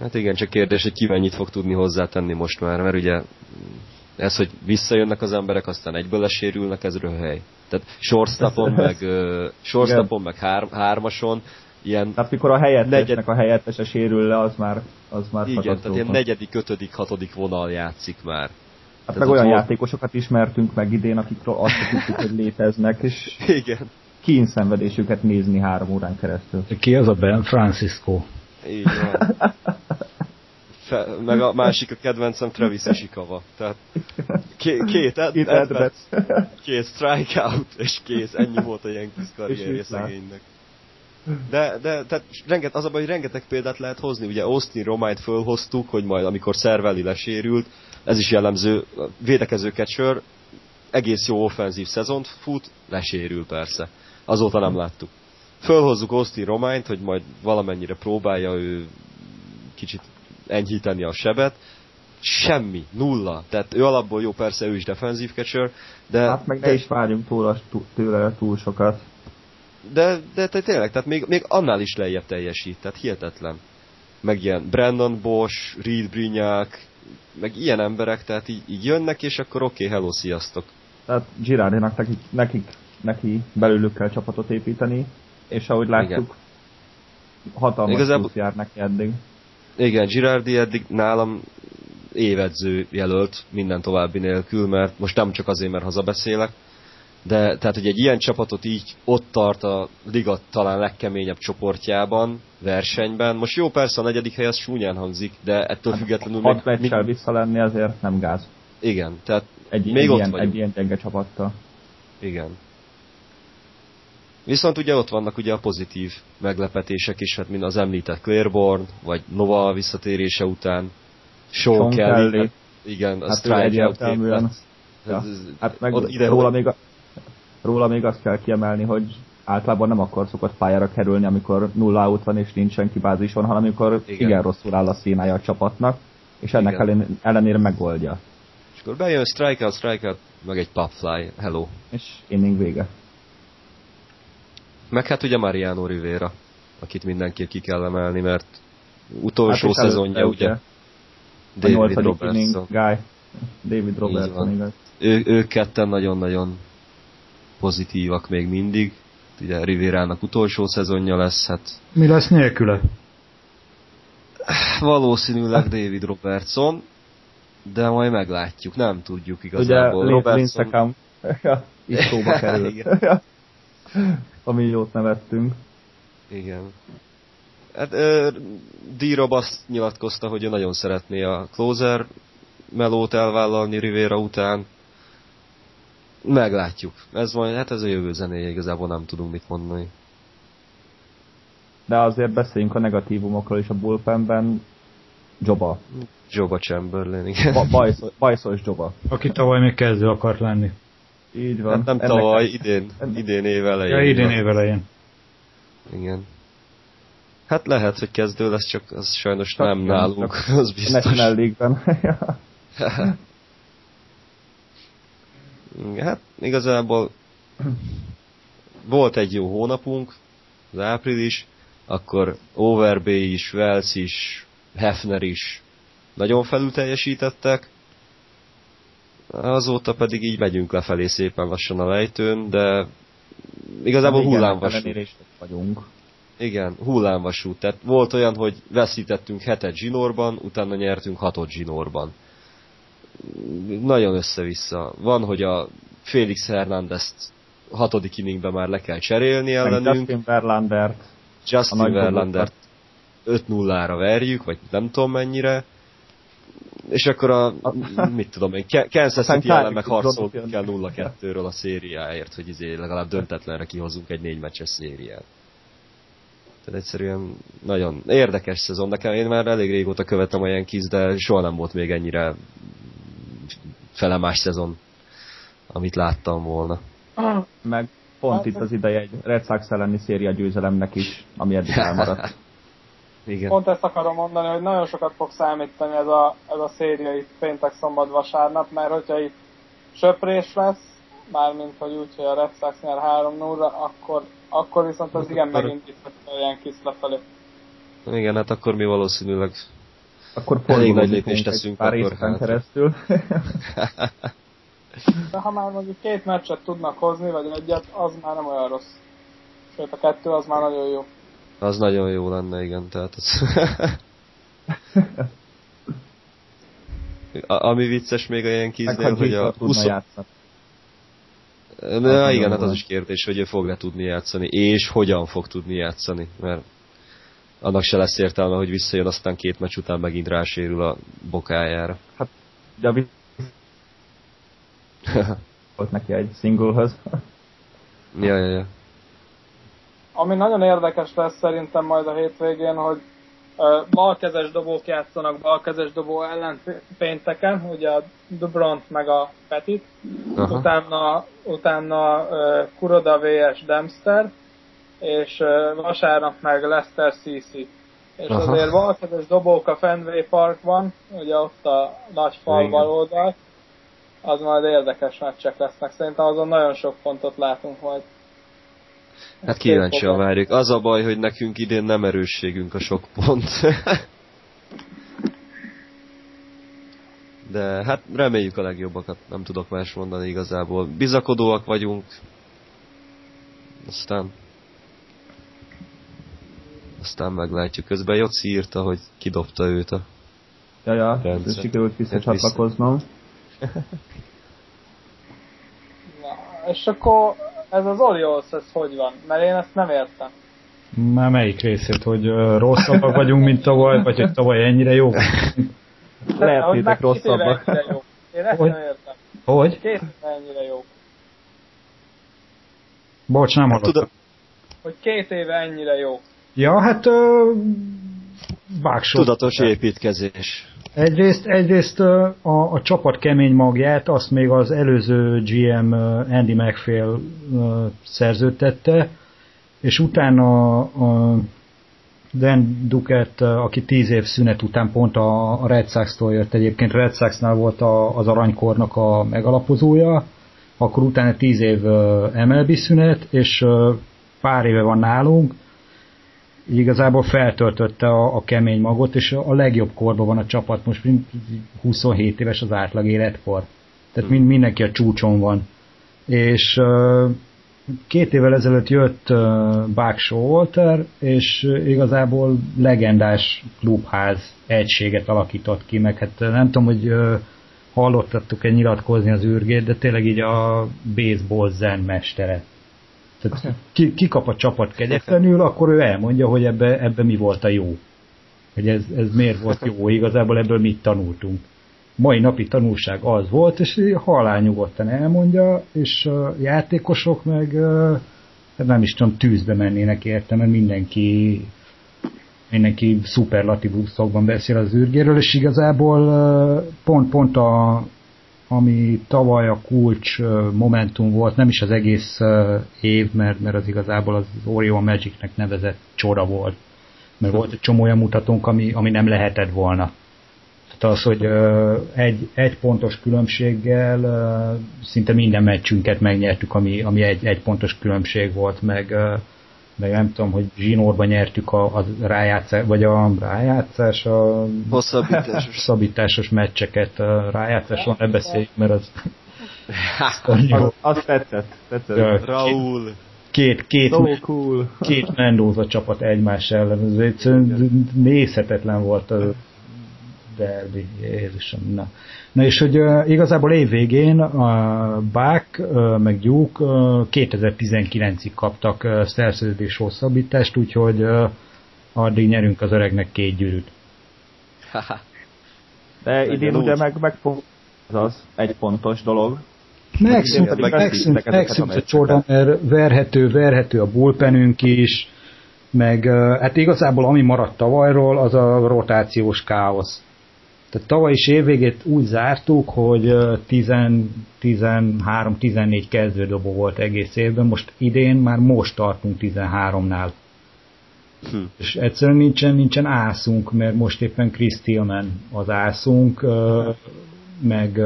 Hát igen, csak kérdés, hogy ki mennyit fog tudni hozzátenni most már, mert ugye ez, hogy visszajönnek az emberek, aztán egyből lesérülnek, ez röhely. Tehát shortstopon, meg, uh, meg hár, hármason, ilyen... Tehát mikor a helyettesnek negyed... a helyettese sérül le, az már, az már Igen, tehát ilyen negyedik, ötödik, hatodik vonal játszik már. Hát meg olyan volt... játékosokat ismertünk meg idén, akikről azt tudjuk, hogy léteznek, és Igen. kínszenvedésüket nézni három órán keresztül. Ki az a Ben Francisco? Így van. Fe, meg a másik a kedvencem Travis Ishikawa. Tehát ké, két, ed, két, ed, két strikeout, és kész. Ennyi volt a Yankees karrierje szegénynek. De, de tehát renget, az a baj, hogy rengeteg példát lehet hozni. Ugye Austin Rományt fölhoztuk, hogy majd amikor Szerveli lesérült, ez is jellemző, védekező catcher, egész jó offenzív szezont fut, lesérül persze. Azóta nem láttuk. Fölhozzuk Austin Rományt, hogy majd valamennyire próbálja ő kicsit enyhíteni a sebet, semmi, nulla. Tehát ő alapból jó, persze ő is defenzív catcher, de... Hát meg ne is várjunk túl, tőle túl sokat. De, de, de tényleg, tehát még, még annál is lejjebb teljesít, tehát hihetetlen. Meg ilyen Brandon Bosch, Reed Brinyák, meg ilyen emberek, tehát így, így jönnek, és akkor oké, okay, hello, sziasztok. Tehát Girardinak nekik, nekik, neki belőlük kell csapatot építeni, és ahogy látjuk, Igen. hatalmas Igazából... jár neki eddig. Igen, Girardi eddig nálam évedző jelölt minden további nélkül, mert most nem csak azért, mert hazabeszélek, de tehát, hogy egy ilyen csapatot így ott tart a liga talán legkeményebb csoportjában, versenyben. Most jó, persze a negyedik hely az súnyán hangzik, de ettől Hát, függetlenül Hat még, meccsel vissza lenni azért nem gáz. igen, tehát Egy, még egy, ott ilyen, vagyunk. egy ilyen gyenge csapattal. Igen. Viszont ugye ott vannak ugye a pozitív meglepetések is, hát mint az említett Claiborne, vagy Nova visszatérése után, Sean, Sean Kelly, Kelly. Hát, igen, a Hát strikeout egyértelműen. lett. Ja. Hát meg oda- ide, róla, még, a- róla még azt kell kiemelni, hogy általában nem akkor szokott pályára kerülni, amikor nulla out van és nincs senki bázison, hanem amikor Igen. igen, igen rosszul áll a színája a csapatnak, és ennek Igen. ellen, ellenére megoldja. És akkor bejön strikeout, strikeout, meg egy pop fly, hello. És inning vége. Meg hát ugye Mariano Rivera, akit mindenképp ki kell emelni, mert utolsó és szezonja előtte ugye A David Robertson. guy. David Robertson, igaz. Ő, ők ketten nagyon-nagyon pozitívak még mindig. Ugye Rivérának utolsó szezonja lesz, hát Mi lesz nélküle? valószínűleg David Robertson, de majd meglátjuk, nem tudjuk Ugye igazából. Lin- Lince Camp is szóba került. Igen. a milliót nevettünk. Igen. Hát D-Rob azt nyilatkozta, hogy ő nagyon szeretné a closer melót elvállalni Rivera után. Meglátjuk. Ez majd, hát ez a jövő zenéje, igazából nem tudunk mit mondani. De azért beszéljünk a negatívumokról is a bullpenben. Joba. Joba Chamberlain, igen. Ba- bajszos, bajszos Joba. Aki tavaly még kezdő akart lenni. Így van. Hát nem Ennek- tavaly, idén, idén év elején. Ja, idén év elején. Igen. Hát lehet, hogy kezdő lesz, csak az sajnos Csak nem igen, nálunk, csak az biztos. National League-ben. Hát igazából volt egy jó hónapunk, az április, akkor Overbay is, Wells is, Hefner is nagyon felül teljesítettek. Azóta pedig így megyünk lefelé szépen lassan a lejtőn, de igazából Igen, hullámvasút. vagyunk. Igen, hullámvasút. Tehát volt olyan, hogy veszítettünk hetet zsinórban, utána nyertünk hatot zsinórban. Nagyon össze-vissza. Van, hogy a Félix Hernández hatodik inningben már le kell cserélni ellenünk. Justin Verlandert. Justin Verlandert 5-0-ra verjük, vagy nem tudom mennyire. És akkor a, mit tudom én, Kansas City ellen meg jön. kell 0-2-ről a szériáért, hogy izé legalább döntetlenre kihozunk egy négy meccses szériát. Tehát egyszerűen nagyon érdekes szezon. Nekem én már elég régóta követem a Yankees, de soha nem volt még ennyire felemás szezon, amit láttam volna. Meg pont itt az ideje egy Red Sox elleni széria győzelemnek is, ami eddig elmaradt. Igen. Pont ezt akarom mondani, hogy nagyon sokat fog számítani ez a, ez a széria itt péntek, szombat, vasárnap, mert hogyha itt söprés lesz, mármint hogy úgy, hogy a Red Sox nyer 3-0-ra, akkor, akkor viszont az igen Akkor- megindíthatja a Yankees lefelé. Igen, hát akkor mi valószínűleg Akkor Elég nagy lépést teszünk pár akkor részben hátra. keresztül. De ha már mondjuk két meccset tudnak hozni, vagy egyet, az már nem olyan rossz. Sőt, a kettő az már nagyon jó. Az nagyon jó lenne, igen, tehát az... A, ami vicces még a Yankeesnél, ha hogy a Gita tudna 20... játszani. Na, nagyon igen, hát az is kérdés, hogy ő fog-e tudni játszani, és hogyan fog tudni játszani, mert annak se lesz értelme, hogy visszajön, aztán két meccs után megint rásérül a bokájára. De a volt neki egy singlehöz. ja, ja, ja. Ami nagyon érdekes lesz szerintem majd a hétvégén, hogy balkezes dobók játszanak balkezes dobó ellen pénteken, ugye a Dubront meg a Petit, Aha. utána, utána uh, Kuroda vs Dempster, és uh, vasárnap meg Lester CC. És Aha. azért balkezes dobók a Fenway Parkban, ugye ott a nagy fal bal oldal, az majd érdekes meccsek lesznek. Szerintem azon nagyon sok pontot látunk majd. Hát kíváncsian várjuk. Az a baj, hogy nekünk idén nem erősségünk a sok pont. De hát reméljük a legjobbakat, nem tudok más mondani igazából. Bizakodóak vagyunk. Aztán... Aztán meglátjuk. Közben Joci írta, hogy kidobta őt a... Ja, ja, sikerült Hát visszacsatlakoznom. Na, És akkor ez az Orioles, ez hogy van? Mert én ezt nem értem. Már melyik részét, hogy uh, rosszabbak vagyunk, mint tavaly, vagy hogy tavaly ennyire jó? Lehetnétek rosszabbak. Jó. Én ezt Hogy? nem értem. Hogy? Két éve ennyire jó. Bocs, nem hallottam. Tudom, Hogy két éve ennyire jó. Ja, hát uh, tudatos építkezés. Egyrészt, egyrészt a, a csapat kemény magját azt még az előző GM Andy McPhail szerződtette, és utána a Dan ö, aki tíz év szünet után pont a, a Red Sox-tól jött, egyébként Red Sox-nál volt a, az aranykornak a megalapozója, akkor utána tíz év MLB szünet, és pár éve van nálunk, igazából feltöltötte a, a kemény magot, és a legjobb korban van a csapat, most mind 27 éves az átlag életkor. Tehát mind, mindenki a csúcson van. És két évvel ezelőtt jött Buck Showalter, és igazából legendás klubház egységet alakított ki, meg hát nem tudom, hogy hallottatok-e nyilatkozni az űrgét, de tényleg így a baseball zen mestere. Tehát ki, ki kap a csapat kegyetlenül, akkor ő elmondja, hogy ebbe, ebbe mi volt a jó. Hogy ez, ez miért volt jó, igazából ebből mit tanultunk. Mai napi tanulság az volt, és halálnyugodtan elmondja, és a játékosok meg hát nem is tudom, tűzbe mennének érte, mert mindenki mindenki szuperlatívuszokban beszél az űrgéről, és igazából ö, pont, pont a, ami tavaly a kulcs momentum volt, nem is az egész év, mert, mert az igazából az Orion Magicnek nevezett csoda volt. Mert volt egy csomó olyan mutatónk, ami, ami nem lehetett volna. Tehát az, hogy egy, egy pontos különbséggel szinte minden meccsünket megnyertük, ami, ami egy, egy pontos különbség volt, meg, meg nem tudom, hogy zsinórban nyertük a, a rájátszás, vagy a rájátszás, a Hosszabbításos. szabításos meccseket a rájátszáson ne beszéljük, mert az Az, az tetszett. tetszett. Ja. Raúl. két, két, So cool. két Mendoza csapat egymás ellen, ez egyszerűen nézhetetlen volt a derbi, Jézusom, na. Na és hogy uh, igazából évvégén a Bák uh, meg Gyúk uh, 2019-ig kaptak uh, szerződés hosszabbítást, úgyhogy uh, addig nyerünk az öregnek két gyűrűt. De idén ugye meg, meg fog... Ez az, egy pontos dolog. Megszűnt, pedig megszűnt, megszűnt a csoda, mert verhető, verhető a bullpenünk is, meg hát igazából ami maradt tavalyról, az a rotációs káosz. Tehát tavaly is évvégét úgy zártuk, hogy 13-14 kezdődobó volt egész évben, most idén már most tartunk 13-nál. Hm. És egyszerűen nincsen, nincsen ászunk, mert most éppen Chris Tillman az ászunk, meg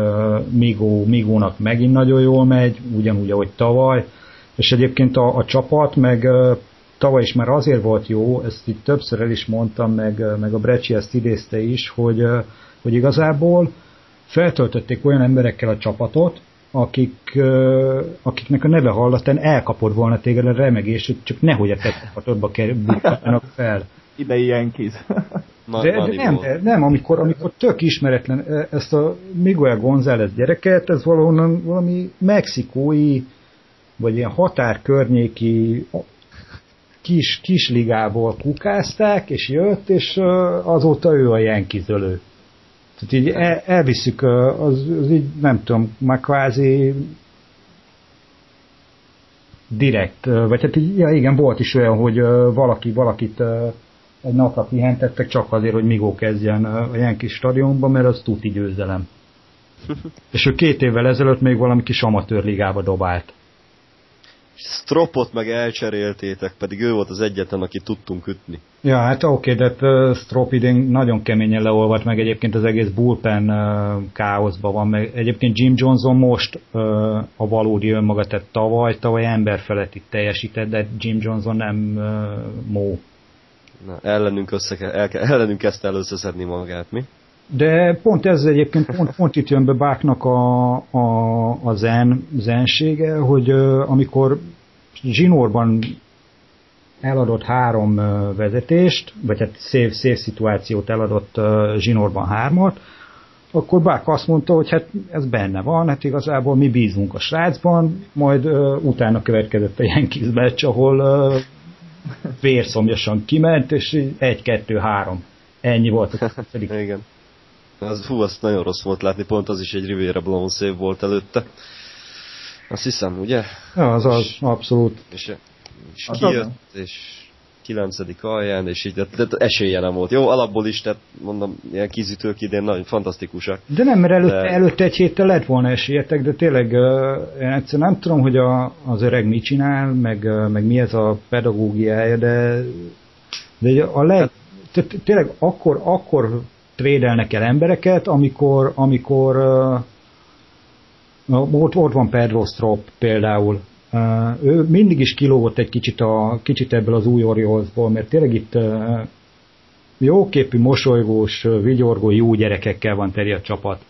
Migó, Migónak megint nagyon jól megy, ugyanúgy, ahogy tavaly, és egyébként a, a csapat meg tavaly is már azért volt jó, ezt itt többször el is mondtam, meg, meg a Brecci ezt idézte is, hogy, hogy igazából feltöltötték olyan emberekkel a csapatot, akik, akiknek a neve hallatán elkapod volna téged a remegés, hogy csak nehogy a te csapatodba kerüljenek fel. Idei Yankees. De, de nem, de nem amikor, amikor tök ismeretlen, ezt a Miguel González gyereket, ez valahonnan valami mexikói, vagy ilyen határkörnyéki kis, kis ligából kukázták, és jött, és azóta ő a jenkizölő. Tehát így el, elviszük, az, az így nem tudom, már kvázi direkt, vagy hát így, ja igen, volt is olyan, hogy valaki valakit egy napra pihentettek csak azért, hogy Migó kezdjen a Yankees stadionban, mert az tuti győzelem. És ő két évvel ezelőtt még valami kis amatőrligába dobált. Stropot meg elcseréltétek, pedig ő volt az egyetlen, aki tudtunk ütni. Ja, hát oké, de hát, uh, Strop idén nagyon keményen leolvadt meg egyébként az egész bullpen uh, káoszban van, meg egyébként Jim Johnson most uh, a valódi önmaga, tehát tavaly, tavaly emberfeletti teljesített, de Jim Johnson nem uh, mó. Na, ellenünk, össze kell, el, ellenünk kezdte el összeszedni magát, mi? De pont ez egyébként, pont, pont itt jön be Báknak a, a, a zen, zensége, hogy uh, amikor zsinórban eladott három uh, vezetést, vagy hát szép, szép szituációt eladott uh, zsinórban hármat, akkor Bák azt mondta, hogy hát ez benne van, hát igazából mi bízunk a srácban, majd uh, utána következett a Yankees meccs, ahol uh, vérszomjasan kiment, és egy, kettő, három. Ennyi volt a Igen. Az, hú, azt nagyon rossz volt látni, pont az is egy Rivera Blown szép volt előtte. Azt hiszem, ugye? Ja, az az, abszolút. És, és kijött, és kilencedik alján, és így de, de esélye nem volt. Jó, alapból is, tehát mondom, ilyen kizütők idén nagyon fantasztikusak. De nem, mert előtte, de... előtte egy héttel lett volna esélyetek, de tényleg uh, én egyszerűen nem tudom, hogy a, az öreg mit csinál, meg, uh, meg mi ez a pedagógiája, de, de a leg, hát... tényleg akkor, akkor trédelnek el embereket, amikor, amikor uh, ott, ott van Pedro Strop például, Uh, ő mindig is kilógott egy kicsit, a, kicsit ebből az új Oriolsból, mert tényleg itt uh, jóképű, mosolygós, vigyorgó, jó gyerekekkel van teri a csapat.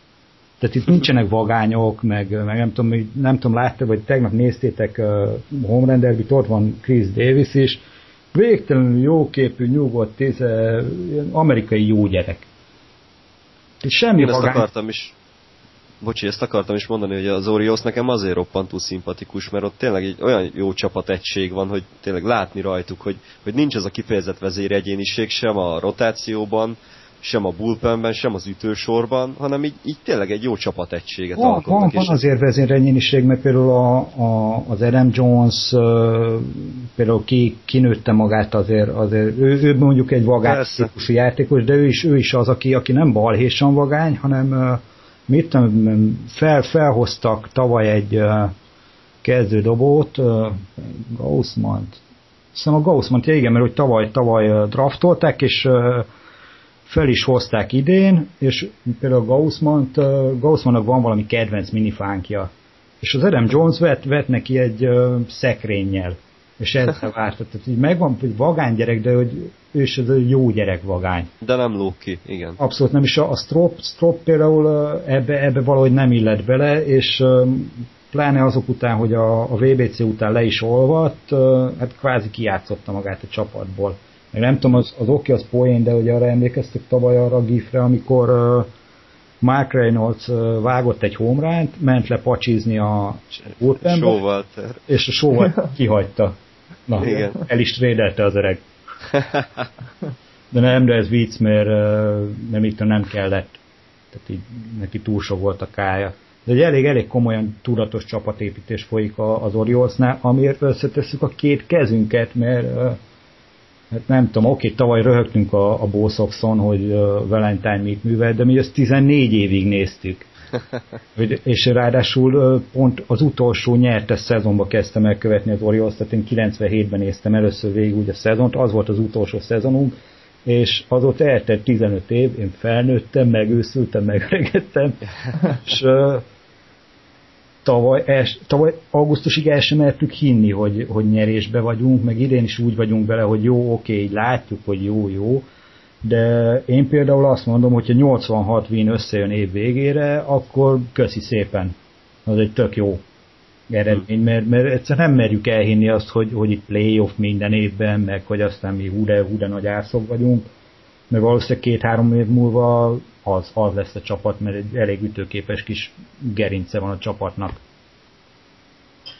Tehát itt nincsenek vagányok, meg, meg nem tudom, nem tudom, látta, vagy tegnap néztétek uh, Homelander, ott van Chris Davis is, végtelenül jóképű, nyugodt, tíze, amerikai jó gyerek. Itt semmi Én vagány... ezt akartam is bocsi, ezt akartam is mondani, hogy az Orioles nekem azért roppantú szimpatikus, mert ott tényleg egy olyan jó csapategység van, hogy tényleg látni rajtuk, hogy, hogy nincs ez a kifejezett vezéregyéniség sem a rotációban, sem a bullpenben, sem az ütősorban, hanem így, így tényleg egy jó csapategységet van, alkotnak. Van, van azért vezéregyéniség, mert például a, a, az Adam Jones uh, például ki, kinőtte magát azért, azért ő, ő mondjuk egy vagány típusú játékos, de ő is, ő is az, aki, aki nem balhésan vagány, hanem uh, mit tudom, fel, felhoztak tavaly egy uh, kezdődobót, uh, Gaussmant. Hiszem a Gaussmant, ja igen, mert hogy tavaly, tavaly draftolták, és uh, fel is hozták idén, és például Gaussmant, Gaussmannak van valami kedvenc minifánkja, és az Adam Jones vett, vett neki egy szekrényel, és ezzel várta. Tehát így megvan, hogy vagány gyerek, de hogy ő is egy jó gyerek vagány. De nem lók ki, igen. Abszolút nem, és a, a Strop, Strop például ebbe, ebbe valahogy nem illet bele, és pláne azok után, hogy a, a VBC után le is olvadt, hát kvázi kijátszotta magát a csapatból. Meg nem tudom, az, az oké, az poén, de hogy arra emlékeztek tavaly arra a gifre, amikor Mark Reynolds vágott egy homránt, ment le pacsizni a bullpenbe, és a sóval kihagyta. Na, Igen. el is trédelte az öreg. De nem, de ez vicc, mert nem itt nem kellett. Tehát így neki túl sok volt a kája. De egy elég, elég komolyan tudatos csapatépítés folyik az Oriolsnál, amiért összetesszük a két kezünket, mert hát nem tudom, oké, tavaly röhögtünk a, a Bószoxon, hogy Valentine mit művel, de mi ezt 14 évig néztük. és ráadásul pont az utolsó nyertes szezonban kezdtem el követni az Orioles, tehát én 97-ben néztem először végig úgy a szezont, az volt az utolsó szezonunk, és az ott eltelt 15 év, én felnőttem, megőszültem, megregettem, és uh, tavaly, els, tavaly augusztusig el sem mertük hinni, hogy, hogy nyerésbe vagyunk, meg idén is úgy vagyunk vele, hogy jó, oké, így látjuk, hogy jó, jó, de én például azt mondom, hogyha 86 win összejön év végére, akkor köszi szépen. Az egy tök jó eredmény, hm. mert, mert egyszer nem merjük elhinni azt, hogy, hogy itt playoff minden évben, meg hogy aztán mi hú de, hú de nagy ászok vagyunk, mert valószínűleg két-három év múlva az, az lesz a csapat, mert egy elég ütőképes kis gerince van a csapatnak.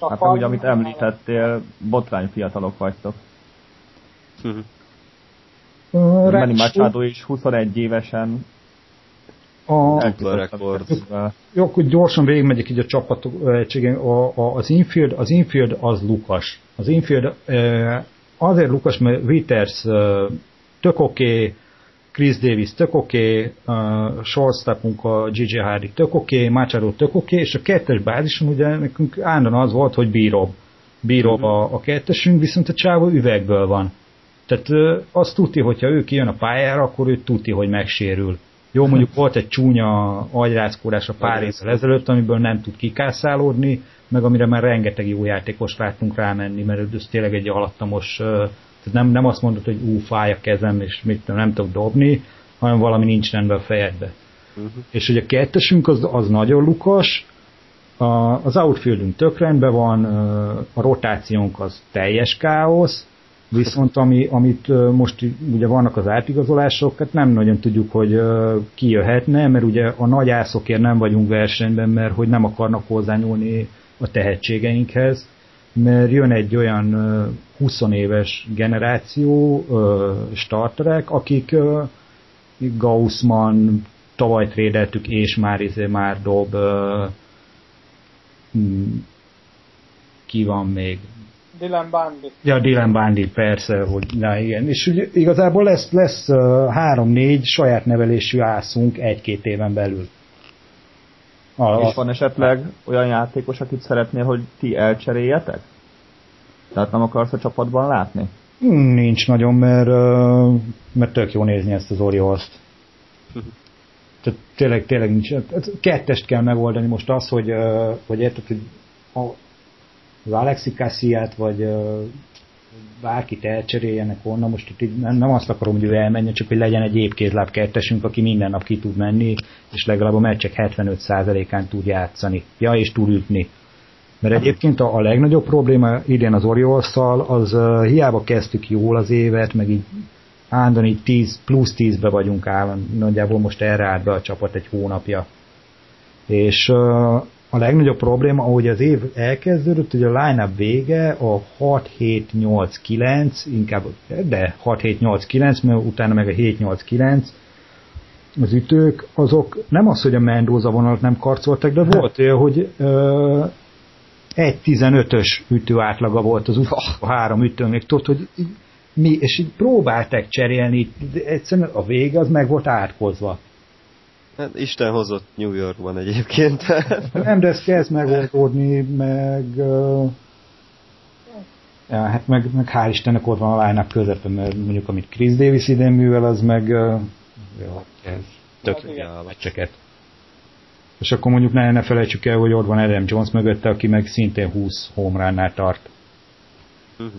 Hát úgy, amit említettél, botrány fiatalok vagytok. Uh, Manny Machado is 21 évesen a, rekord. Jó, akkor gyorsan végigmegyek így a csapatok egységen. A, a, az, infield, az infield az Lukas. Az infield azért Lukas, mert Witters tök oké, okay, Chris Davis tök oké, okay, uh, shortstopunk a Gigi Hardy tök oké, okay, Machado tök oké, okay, és a kettes bázison ugye nekünk állandóan az volt, hogy bírom. Bírom mm-hmm. a, a kettesünk, viszont a csávó üvegből van. Tehát azt tuti, hogyha ő kijön a pályára, akkor ő tuti, hogy megsérül. Jó, mondjuk volt egy csúnya agyrázkódás a pár évvel ezelőtt, amiből nem tud kikászálódni, meg amire már rengeteg jó játékos láttunk rámenni, mert ez tényleg egy alattamos, tehát nem, nem azt mondod, hogy ú, fáj a kezem, és mit nem, nem tudok dobni, hanem valami nincs rendben a fejedbe. Uh-huh. És hogy a kettesünk az, az nagyon lukas, a, az outfieldünk tök rendben van, a rotációnk az teljes káosz, Viszont ami, amit most ugye vannak az átigazolások, hát nem nagyon tudjuk, hogy ki jöhetne, mert ugye a nagy ászokért nem vagyunk versenyben, mert hogy nem akarnak hozzányúlni a tehetségeinkhez, mert jön egy olyan 20 éves generáció starterek, akik Gaussman tavaly trédeltük, és már izé már dob ki van még, Dylan Bundy. Ja, Dylan Bundy, persze, hogy na igen. És ugye, igazából lesz, lesz három-négy saját nevelésű ászunk egy-két éven belül. A, és van esetleg olyan játékos, akit szeretnél, hogy ti elcseréljetek? Tehát nem akarsz a csapatban látni? Nincs nagyon, mert, mert tök jó nézni ezt az Orioles-t. Tehát tényleg, tényleg nincs. Hát kettest kell megoldani most az, hogy, hogy érted, hogy az Alexi Cassiát, vagy bárkit elcseréljenek onnan, most itt nem, azt akarom, hogy ő elmenjen, csak hogy legyen egy épkézláb kettesünk, aki minden nap ki tud menni, és legalább a meccsek 75%-án tud játszani. Ja, és tud ütni. Mert egyébként a, a legnagyobb probléma idén az orioles az uh, hiába kezdtük jól az évet, meg így állandóan így 10, plusz 10-be vagyunk állva, nagyjából most erre állt be a csapat egy hónapja. És uh, a legnagyobb probléma, ahogy az év elkezdődött, hogy a line vége a 6-7-8-9, inkább, de 6-7-8-9, mert utána meg a 7-8-9, az ütők, azok nem az, hogy a Mendoza vonalat nem karcoltak, de volt olyan, hogy ö, 1-15-ös ütő átlaga volt az utolsó három ütőnek, tudod, hogy mi, és így próbálták cserélni, de egyszerűen a vége az meg volt átkozva. Hát Isten hozott New Yorkban egyébként. Nem, de ez kezd megoldódni, meg... Uh, ja, hát meg, meg hál' Istennek ott van a lánynak közepén, mert mondjuk amit Chris Davis idén művel, az meg... Uh, jó, ez tök a meccseket. És akkor mondjuk ne, ne felejtsük el, hogy ott van Adam Jones mögötte, aki meg szintén 20 homránnál tart. Uh-huh.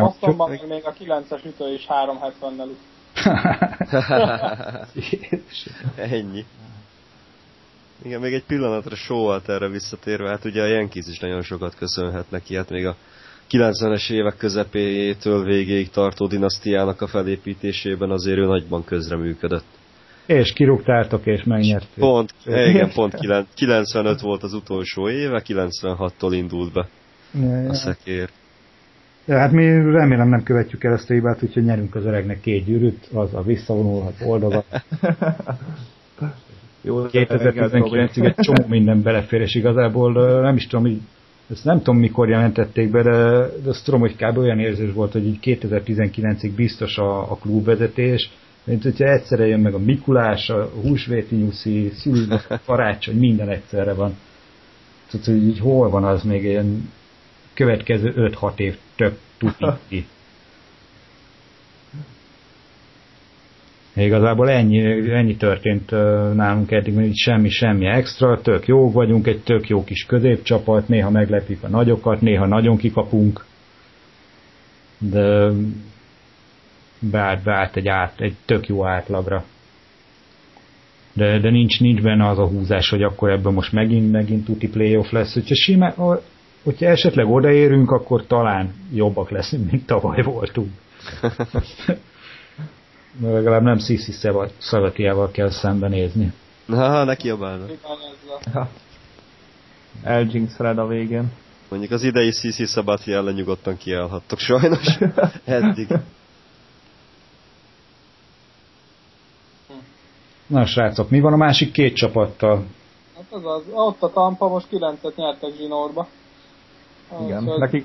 Bostonban meg még a 9-es ütő is 370-nel Ennyi. Igen, még egy pillanatra sóalt erre visszatérve, hát ugye a Yankees is nagyon sokat köszönhet neki, hát még a 90-es évek közepétől végéig tartó dinasztiának a felépítésében azért ő nagyban közreműködött. És kirúgtáltak és megnyerték. Pont, igen, pont 95 volt az utolsó éve, 96-tól indult be a szekér. Ja, hát mi remélem nem követjük el ezt a hibát, úgyhogy nyerünk az öregnek két gyűrűt, az a visszavonulhat oldalra. Jó, 2019-ig egy csomó minden belefér, és igazából nem is tudom, hogy ezt nem tudom mikor jelentették be, de, de azt tudom, hogy kb. olyan érzés volt, hogy így 2019-ig biztos a, a klubvezetés, mint hogyha egyszerre jön meg a Mikulás, a húsvéti nyuszi, szülőnök, karácsony, minden egyszerre van. Tudod, hogy így hol van az még ilyen következő 5-6 év tök tuti. Igazából ennyi, ennyi történt nálunk eddig, hogy semmi, semmi extra, tök jó vagyunk, egy tök jó kis középcsapat, néha meglepjük a nagyokat, néha nagyon kikapunk, de beállt, beállt egy, át, egy tök jó átlagra. De, de nincs, nincs benne az a húzás, hogy akkor ebből most megint, megint tuti playoff lesz. Hogyha simán, hogyha esetleg odaérünk, akkor talán jobbak leszünk, mint tavaly voltunk. De legalább nem Sisi Szavatiával kell szembenézni. Na, neki jobban. Elginxred a végén. Mondjuk az idei Sisi Szabati ellen nyugodtan kiállhattok sajnos. Eddig. Na srácok, mi van a másik két csapattal? Hát az az, ott a Tampa most 9-et nyertek zsinórba. Igen, szóval... nekik,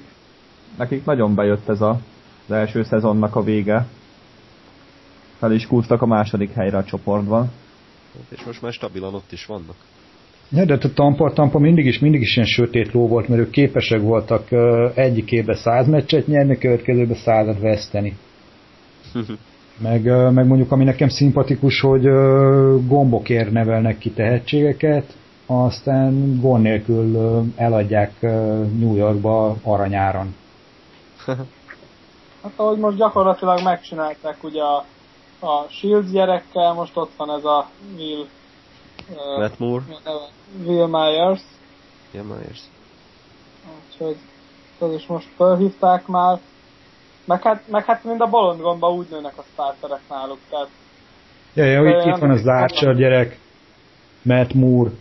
nekik nagyon bejött ez a, az első szezonnak a vége. Fel is kúztak a második helyre a csoportban. És most már stabilan ott is vannak. Ja, de a Tampa, Tampa mindig is, mindig is ilyen sötét ló volt, mert ők képesek voltak uh, egyik évben száz meccset nyerni, következőben százat veszteni. meg, uh, meg mondjuk, ami nekem szimpatikus, hogy uh, gombokért nevelnek ki tehetségeket, aztán gond nélkül eladják New Yorkba aranyáron. hát ahogy most gyakorlatilag megcsinálták ugye a, a Shields gyerekkel, most ott van ez a Will Matt Moore. Will Myers. Will Myers. Úgyhogy az is most felhívták már. Meg hát, meg hát mind a bolondgomba úgy nőnek a starterek náluk, tehát... Ja, ja, itt, itt van az Archer gyerek, Matt Moore.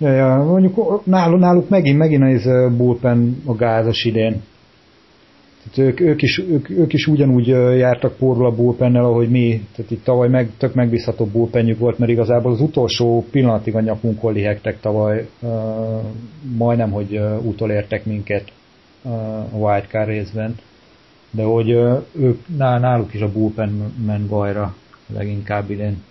Ja, ja, mondjuk náluk, náluk megint, megint az bullpen a gázas idén. Tehát ők, ők, is, ők, ők is ugyanúgy jártak porról a bullpennel, ahogy mi, tehát itt tavaly meg, tök megbízható bullpenjük volt, mert igazából az utolsó pillanatig a nyakunkon lihegtek tavaly, uh, majdnem, hogy uh, utolértek minket uh, a wildcard részben, de hogy uh, ők, náluk is a bullpen ment bajra leginkább idén.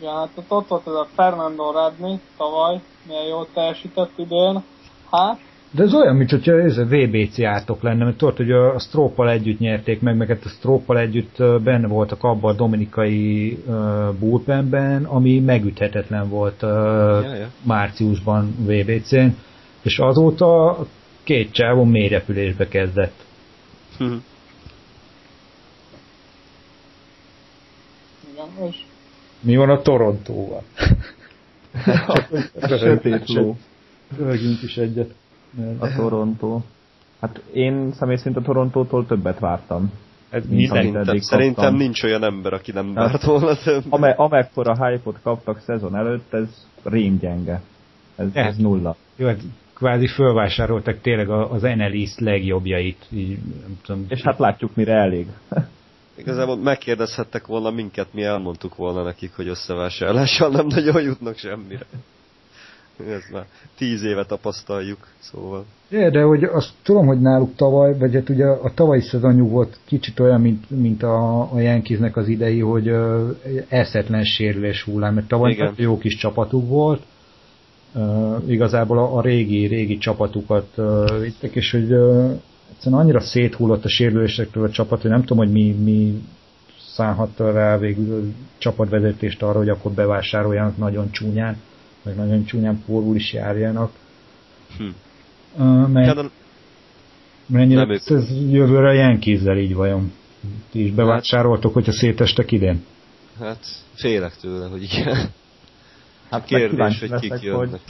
Ja, hát ott volt ez a Fernando Radni tavaly, milyen jól teljesített idén, hát de ez olyan, mint hogyha ez a VBC átok lenne, mert tudod, hogy a, Stróppal együtt nyerték meg, meg hát a Stróppal együtt benne voltak abban a dominikai uh, bullpenben, ami megüthetetlen volt uh, ja, ja. márciusban VBC-n, és azóta két csávon mély repülésbe kezdett. Hm. Igen, és... Mi van a Torontóval? Sötét ló. Rögjünk is egyet a Toronto. Hát én személy szerint a Torontótól többet vártam. Ez szerintem, szerintem nincs olyan ember, aki nem hát, várt volna többet. Ame, amekkora hype-ot kaptak szezon előtt, ez rémgyenge. Ez, ez hát, nulla. Jó, hát kvázi fölvásároltak tényleg az NL East legjobbjait. Így, nem tudom. És hát látjuk, mire elég. Igazából megkérdezhettek volna minket, mi elmondtuk volna nekik, hogy összevásárlással nem nagyon jutnak semmire. Ezt már tíz éve tapasztaljuk, szóval. É, de hogy azt tudom, hogy náluk tavaly, vagy hát ugye a tavalyi szezonjuk volt kicsit olyan, mint, mint a, a Yankeesnek az idei, hogy uh, eszetlen sérülés hullám, mert tavaly Igen. jó kis csapatuk volt, uh, igazából a, a régi, régi csapatukat uh, vittek, és hogy uh, egyszerűen annyira széthullott a sérülésektől a csapat, hogy nem tudom, hogy mi, mi szállhatta rá végül a csapatvezetést arra, hogy akkor bevásároljanak nagyon csúnyán meg nagyon csúnyán porul is járjanak. Hm. Uh, mert, mennyire nem ez, jövőre ilyen kézzel így vajon? Ti is bevásároltok, hogyha szétestek idén? Hát félek tőle, hogy igen. Hát kérdés, hogy kik jönnek. Hogy,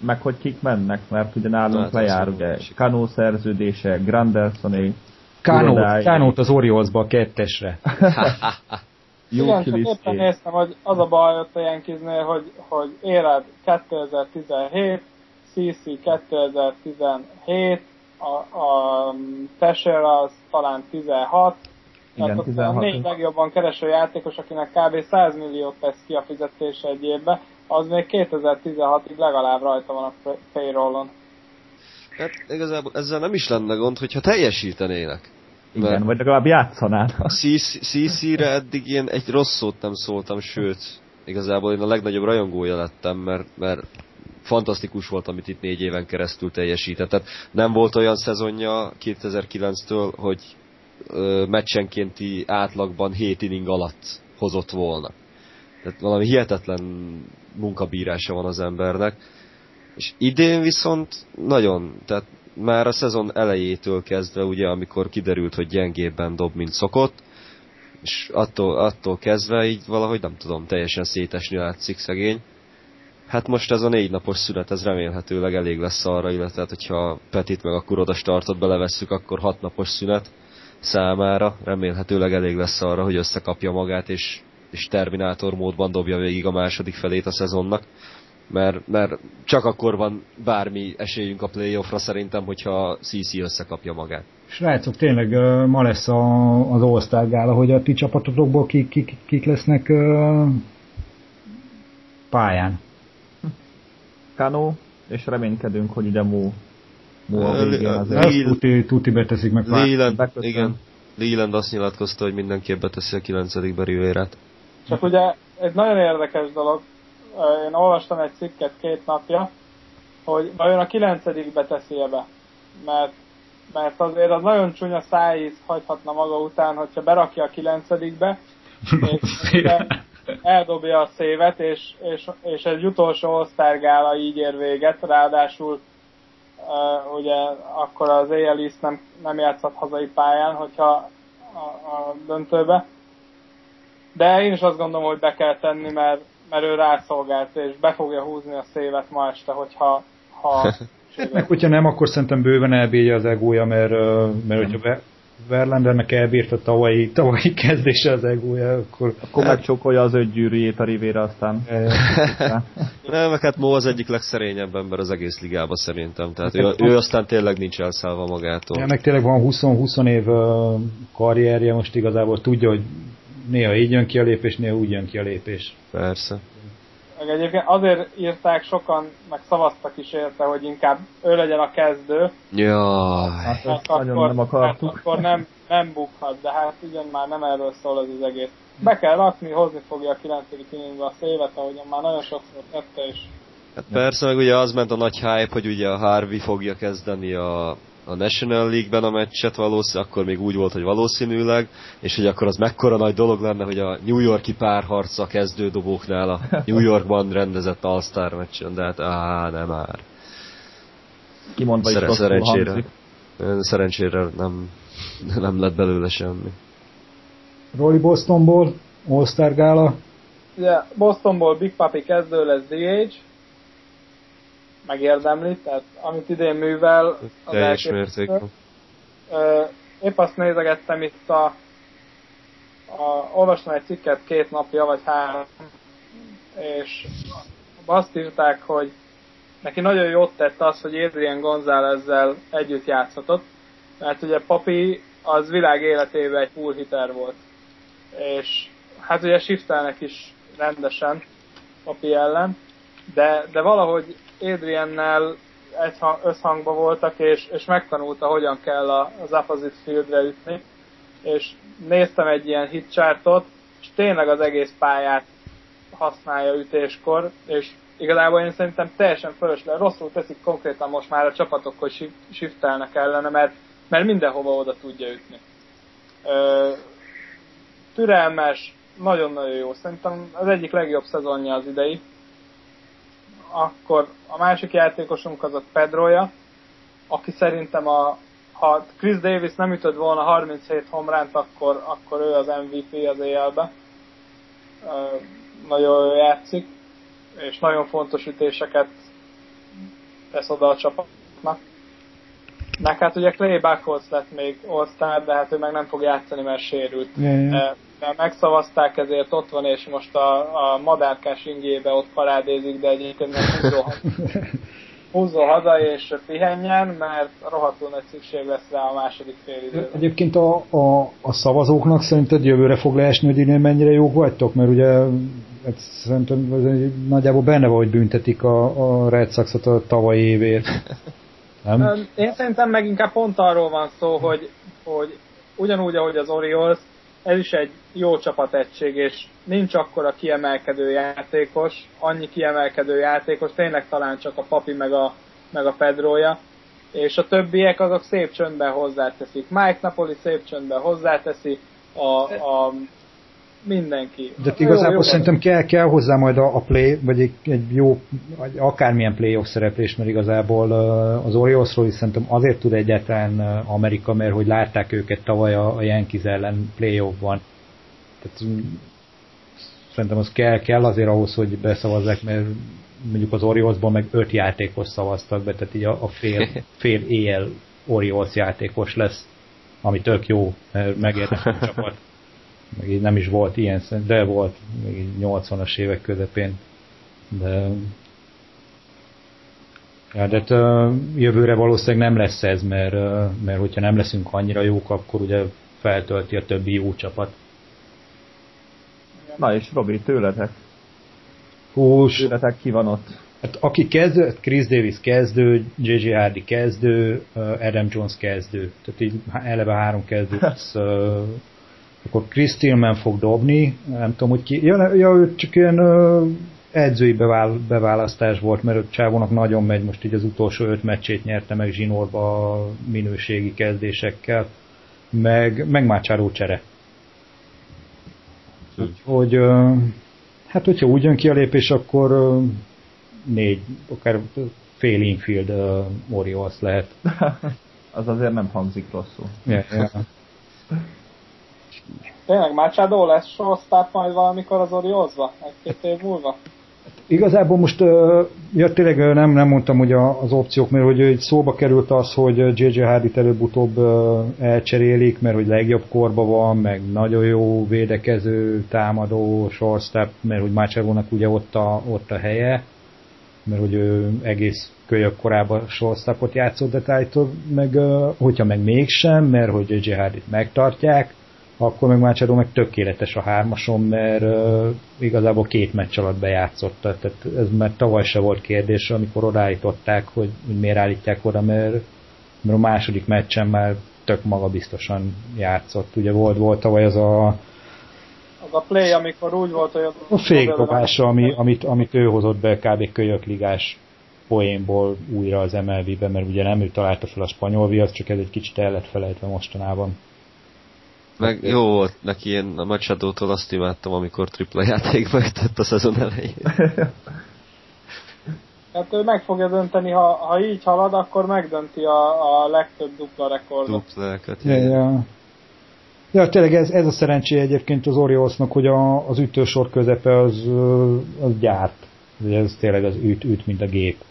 meg hogy kik mennek, mert ugye nálunk hát lejár ugye Kanó szerződése, Grandersoné, Kánót, Kánót az Oriolsba a kettesre. Jó Igen, csak éppen néztem, hogy az a baj ott a Yankeesnél, hogy, hogy éred 2017, CC 2017, a, a Tessera az talán 16, igen, tehát 16. a négy legjobban kereső játékos, akinek kb. 100 milliót tesz ki a fizetése egy évbe, az még 2016-ig legalább rajta van a payrollon. Hát igazából ezzel nem is lenne gond, hogyha teljesítenének. Igen, mert vagy legalább játszanának. CC-re eddig ilyen egy rossz szót nem szóltam, sőt, igazából én a legnagyobb rajongója lettem, mert, mert fantasztikus volt, amit itt négy éven keresztül teljesített. Tehát nem volt olyan szezonja 2009-től, hogy ö, meccsenkénti átlagban 7 inning alatt hozott volna. Tehát valami hihetetlen munkabírása van az embernek. És idén viszont nagyon, tehát már a szezon elejétől kezdve, ugye, amikor kiderült, hogy gyengébben dob, mint szokott, és attól, attól kezdve így valahogy nem tudom, teljesen szétesni látszik szegény. Hát most ez a négy napos szünet, ez remélhetőleg elég lesz arra, illetve hát, hogyha Petit meg a Kuroda startot belevesszük, akkor hat napos szünet számára. Remélhetőleg elég lesz arra, hogy összekapja magát, és, és Terminátor módban dobja végig a második felét a szezonnak mert, mert csak akkor van bármi esélyünk a playoffra szerintem, hogyha CC összekapja magát. Srácok, tényleg ma lesz a, az All-Star gála, hogy a ti csapatotokból kik, kik, kik lesznek uh, pályán. Kano, és reménykedünk, hogy ide Mó, Mó a végén azért. Ezt tuti, tuti beteszik meg. Leland, igen. Leland azt nyilatkozta, hogy mindenképp beteszi a 9. Rivérát. Csak ugye ez nagyon érdekes dolog, én olvastam egy cikket két napja, hogy vajon a kilencedikbe teszi be. Mert, mert azért az nagyon csúnya szájíz hagyhatna maga után, hogyha berakja a kilencedikbe, és eldobja a szévet, és, és, és egy utolsó osztárgála így ér véget, ráadásul uh, ugye akkor az AL East nem, nem játszhat hazai pályán, hogyha a, a döntőbe. De én is azt gondolom, hogy be kell tenni, mert mert ő rászolgált, és be fogja húzni a szévet ma este, hogyha ha Meg hogyha nem, akkor szerintem bőven elbírja az egója, mert, mert hogyha Verlandernek elbírta tavalyi, tavalyi kezdése az egója, akkor... Akkor megcsókolja az öt gyűrűjét a rivére, aztán... nem, hát Mo az egyik legszerényebb ember az egész ligában szerintem, tehát ő, ő aztán tényleg nincs elszállva magától. Ja, meg tényleg van 20-20 év karrierje, most igazából tudja, hogy néha így jön ki a lépés, néha úgy jön ki a lépés. Persze. Meg egyébként azért írták sokan, meg szavaztak is érte, hogy inkább ő legyen a kezdő. Ja. Hát ezt akkor, nagyon nem akartuk. Hát akkor nem, nem bukhat, de hát ugyan már nem erről szól az, az egész. Be kell rakni, hozni fogja a 9. inningbe a szévet, ahogyan már nagyon sokszor tette, és Hát persze, meg ugye az ment a nagy hype, hogy ugye a Harvey fogja kezdeni a a National League-ben a meccset valószínűleg, akkor még úgy volt, hogy valószínűleg, és hogy akkor az mekkora nagy dolog lenne, hogy a New Yorki párharc a kezdődobóknál a New Yorkban rendezett All-Star meccsen, de hát á, nem már. Kimondva Szer- is szerencsére, hangzik. szerencsére nem, nem lett belőle semmi. Rolly Bostonból, All-Star gála. Ugye Bostonból Big Papi kezdő lesz DH, megérdemli, tehát amit idén művel, az Teljes mértékben. Épp azt nézegettem itt a, a olvastam egy cikket két napja, vagy három, és azt írták, hogy neki nagyon jót tett az, hogy Adrian Gonzálezzel együtt játszhatott, mert ugye Papi az világ életében egy full hitter volt. És hát ugye shiftelnek is rendesen Papi ellen, de, de valahogy Adriennel egy összhangba voltak, és, és megtanulta, hogyan kell a, az opposite fieldre ütni. És néztem egy ilyen hit chartot, és tényleg az egész pályát használja ütéskor, és igazából én szerintem teljesen fölösleg, rosszul teszik konkrétan most már a csapatok, hogy shiftelnek ellene, mert, mert mindenhova oda tudja ütni. Ö, türelmes, nagyon-nagyon jó. Szerintem az egyik legjobb szezonja az idei, akkor a másik játékosunk az a Pedroja, aki szerintem a, ha Chris Davis nem ütött volna 37 homránt, akkor, akkor ő az MVP az éjjelbe. Nagyon jól játszik, és nagyon fontos ütéseket tesz oda a csapatnak. Meg hát ugye Clay Buckholz lett még all de hát ő meg nem fog játszani, mert sérült. Yeah, yeah megszavazták, ezért ott van, és most a, a madárkás ingébe ott parádézik, de egyébként meg húzó, haza és pihenjen, mert rohadtul nagy szükség lesz rá a második fél időben. Egyébként a, a, a szavazóknak szerinted jövőre fog leesni, hogy idén mennyire jók vagytok? Mert ugye ez szerintem ez nagyjából benne van, hogy büntetik a, a Red a tavalyi évért. Nem? Én szerintem meg inkább pont arról van szó, hogy, hogy ugyanúgy, ahogy az Orioles, ez is egy jó csapategység, és nincs akkora kiemelkedő játékos, annyi kiemelkedő játékos, tényleg talán csak a Papi meg a, meg a Pedroja, és a többiek azok szép csöndben hozzáteszik. Mike Napoli szép csöndben hozzáteszi, a, a mindenki. De igazából jó, jó szerintem kell, kell hozzá majd a, a play, vagy egy, egy jó, akármilyen playoff szereplés, mert igazából az Oriolsról is szerintem azért tud egyáltalán Amerika, mert hogy látták őket tavaly a, a Yankees ellen playoffban. Tehát szerintem az kell, kell azért ahhoz, hogy beszavazzák, mert mondjuk az Oriolsban meg öt játékos szavaztak be, tehát így a, a fél, fél éjjel Orioles játékos lesz, ami tök jó, mert megérnek a csapat meg így nem is volt ilyen, de volt még 80-as évek közepén, de Ja, de jövőre valószínűleg nem lesz ez, mert, mert hogyha nem leszünk annyira jók, akkor ugye feltölti a többi jó csapat. Na és Robi, tőletek? Hús. Tőletek ki van ott? Hát aki kezdő, Chris Davis kezdő, J.J. Hardy kezdő, Adam Jones kezdő. Tehát így eleve három kezdő lesz akkor Chris Tillman fog dobni, nem tudom, hogy ki, ja, ja ő csak ilyen uh, edzői bevál, beválasztás volt, mert a csávónak nagyon megy, most így az utolsó öt meccsét nyerte meg zsinórba a minőségi kezdésekkel, meg, meg Mácsáró csere. Úgyhogy, uh, hát hogyha úgy jön ki a lépés, akkor uh, négy, akár fél infield uh, Orioles lehet. az azért nem hangzik rosszul. Yeah, yeah. Tényleg Machado lesz shortstop majd valamikor az Oriolzba? Egy-két év múlva? igazából most, ja tényleg nem, nem mondtam hogy az opciók, mert hogy egy szóba került az, hogy J.J. Hardy-t előbb-utóbb elcserélik, mert hogy legjobb korba van, meg nagyon jó védekező, támadó, shortstep, mert hogy Mácsevónak ugye ott a, ott a helye, mert hogy ő egész kölyök korában shortstopot játszott, de tájtól, meg hogyha meg mégsem, mert hogy J.J. Hardy-t megtartják, akkor meg Machado meg tökéletes a hármason, mert uh, igazából két meccs alatt bejátszott. Tehát ez már tavaly se volt kérdés, amikor odaállították, hogy, hogy miért állítják oda, mert, mert a második meccsen már tök magabiztosan játszott. Ugye volt, volt tavaly az a az a play, amikor úgy volt, hogy az... A fékdobása, ami, amit, amit ő hozott be kb. kölyökligás poénból újra az MLB-be, mert ugye nem ő találta fel a spanyol viasz, csak ez egy kicsit el lett felejtve mostanában. Meg jó volt neki, én a Machado-tól azt imádtam, amikor tripla játékba ütött a szezon elején. Tehát ő meg fogja dönteni, ha, ha így halad, akkor megdönti a, a legtöbb dupla rekordot. Duplákat. Ja, ja. ja, tényleg ez, ez a szerencsé egyébként az Oriolsnak, hogy a, az ütősor közepe az, az gyárt. Ez tényleg az üt, üt, mint a gép.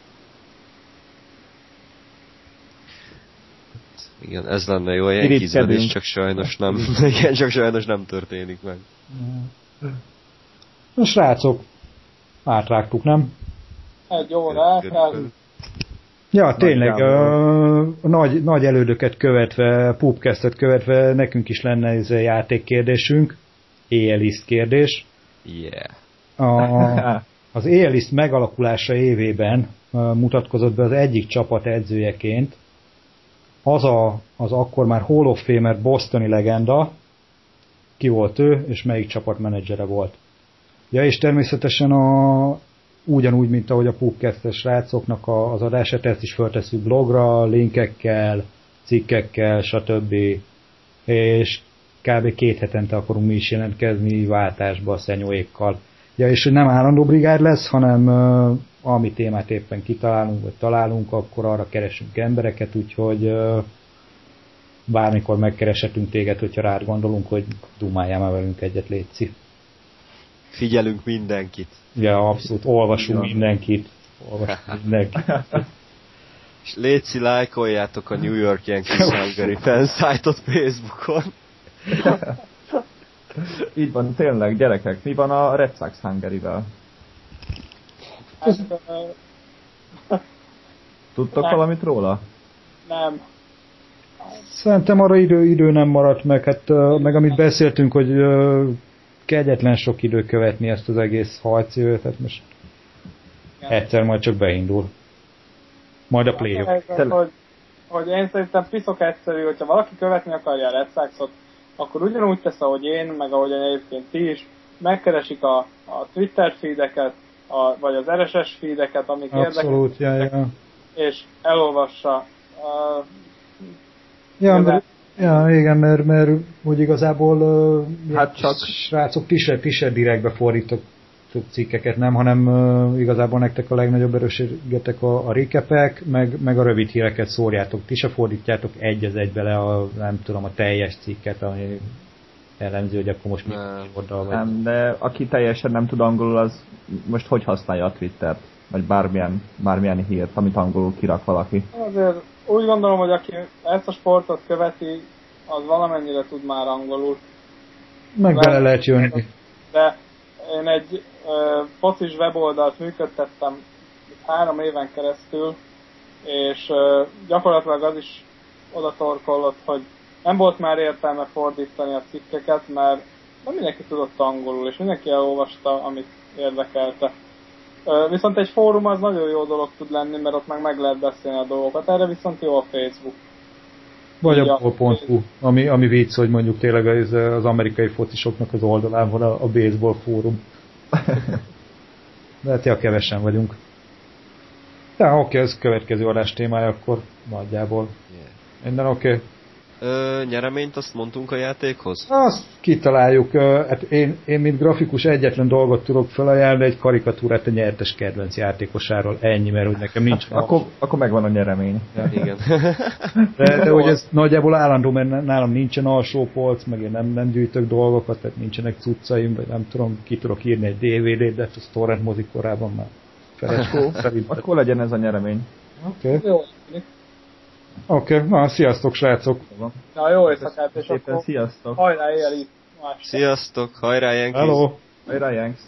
Igen, ez lenne jó a Yankeesben is, csak sajnos nem, igen, csak sajnos nem történik meg. Na srácok, átrágtuk, nem? Egy óra Ja, tényleg, a, a nagy, nagy elődöket követve, pubcastet követve nekünk is lenne ez a játékkérdésünk, éjjeliszt kérdés. Yeah. A, az éjjeliszt megalakulása évében mutatkozott be az egyik csapat edzőjeként, az a, az akkor már Hall of Famer bostoni legenda, ki volt ő, és melyik csapat menedzsere volt. Ja, és természetesen a, ugyanúgy, mint ahogy a Pubcast-es srácoknak az adását, ezt is feltesszük blogra, linkekkel, cikkekkel, stb. És kb. két hetente akarunk mi is jelentkezni váltásba a szenyóékkal. Ja, és hogy nem állandó brigád lesz, hanem ami témát éppen kitalálunk, vagy találunk, akkor arra keresünk embereket, úgyhogy bármikor megkereshetünk téged, hogyha rád gondolunk, hogy dumáljál már velünk egyet, Léci. Figyelünk mindenkit. Ja, abszolút, olvasunk ja. mindenkit. Olvasunk mindenkit. És Léci, lájkoljátok a New York Yankees Hungary fansájtot Facebookon. Így van, tényleg, gyerekek, mi van a Red Sox Hungary-vel? Hát, Tudtok nem. valamit róla? Nem. Szerintem arra idő, idő nem maradt meg, hát meg amit beszéltünk, hogy kegyetlen sok idő követni ezt az egész harcjövőt, tehát most Igen. egyszer majd csak beindul. Majd a play hogy, hogy én szerintem piszok egyszerű, hogyha valaki követni akarja a Red Sox-ot, akkor ugyanúgy tesz, ahogy én, meg ahogy egyébként ti is, megkeresik a, a Twitter feedeket, a, vagy az RSS feedeket, amik Abszolút, ja, ja. és elolvassa. Uh, ja, mert, ja, igen, mert, mert úgy igazából uh, hát csak srácok, ti se, ti se direktbe fordítok cikkeket, nem, hanem uh, igazából nektek a legnagyobb erősségetek a, a recapek, meg, meg a rövid híreket szórjátok. Ti se fordítjátok egy az egybe le a, nem tudom, a teljes cikket, ami jellemző, hogy akkor most mi oldal vagy. Nem, de aki teljesen nem tud angolul, az most hogy használja a Twittert? Vagy bármilyen, bármilyen hírt, amit angolul kirak valaki? Azért úgy gondolom, hogy aki ezt a sportot követi, az valamennyire tud már angolul. Meg bele lehet jönni. De én egy uh, focis weboldalt működtettem három éven keresztül, és uh, gyakorlatilag az is oda torkollott, hogy nem volt már értelme fordítani a cikkeket, mert nem mindenki tudott angolul, és mindenki elolvasta, amit érdekelte. Viszont egy fórum az nagyon jó dolog tud lenni, mert ott meg meg lehet beszélni a dolgokat. Erre viszont jó a Facebook. Vagy a ball.hu, ami, ami vicc, hogy mondjuk tényleg az, az amerikai focisoknak az oldalán van a, a baseball fórum. De hát ja, kevesen vagyunk. Ja, oké, ez következő adás témája akkor nagyjából. Yeah. Minden oké. Okay. Ö, nyereményt azt mondtunk a játékhoz? Azt kitaláljuk. ö, Hát én, én, mint grafikus egyetlen dolgot tudok felajánlani, egy karikatúrát a nyertes kedvenc játékosáról. Ennyi, mert hogy nekem nincs. Akkor, akkor megvan a nyeremény. Igen. De, de hogy ez nagyjából állandó, mert nálam nincsen alsó polc, meg én nem, nem gyűjtök dolgokat, tehát nincsenek cuccaim, vagy nem tudom, ki tudok írni egy DVD-t, de ezt a torrent mozik korában már. Szerintem. Akkor legyen ez a nyeremény. Oké, okay. Jó, tűnik. okay. na sziasztok srácok! Na jó éjszakát, és akkor sziasztok! hajrá éjjel itt. Sziasztok, hajrá Yankees! Hello! Hajrá, Yanks!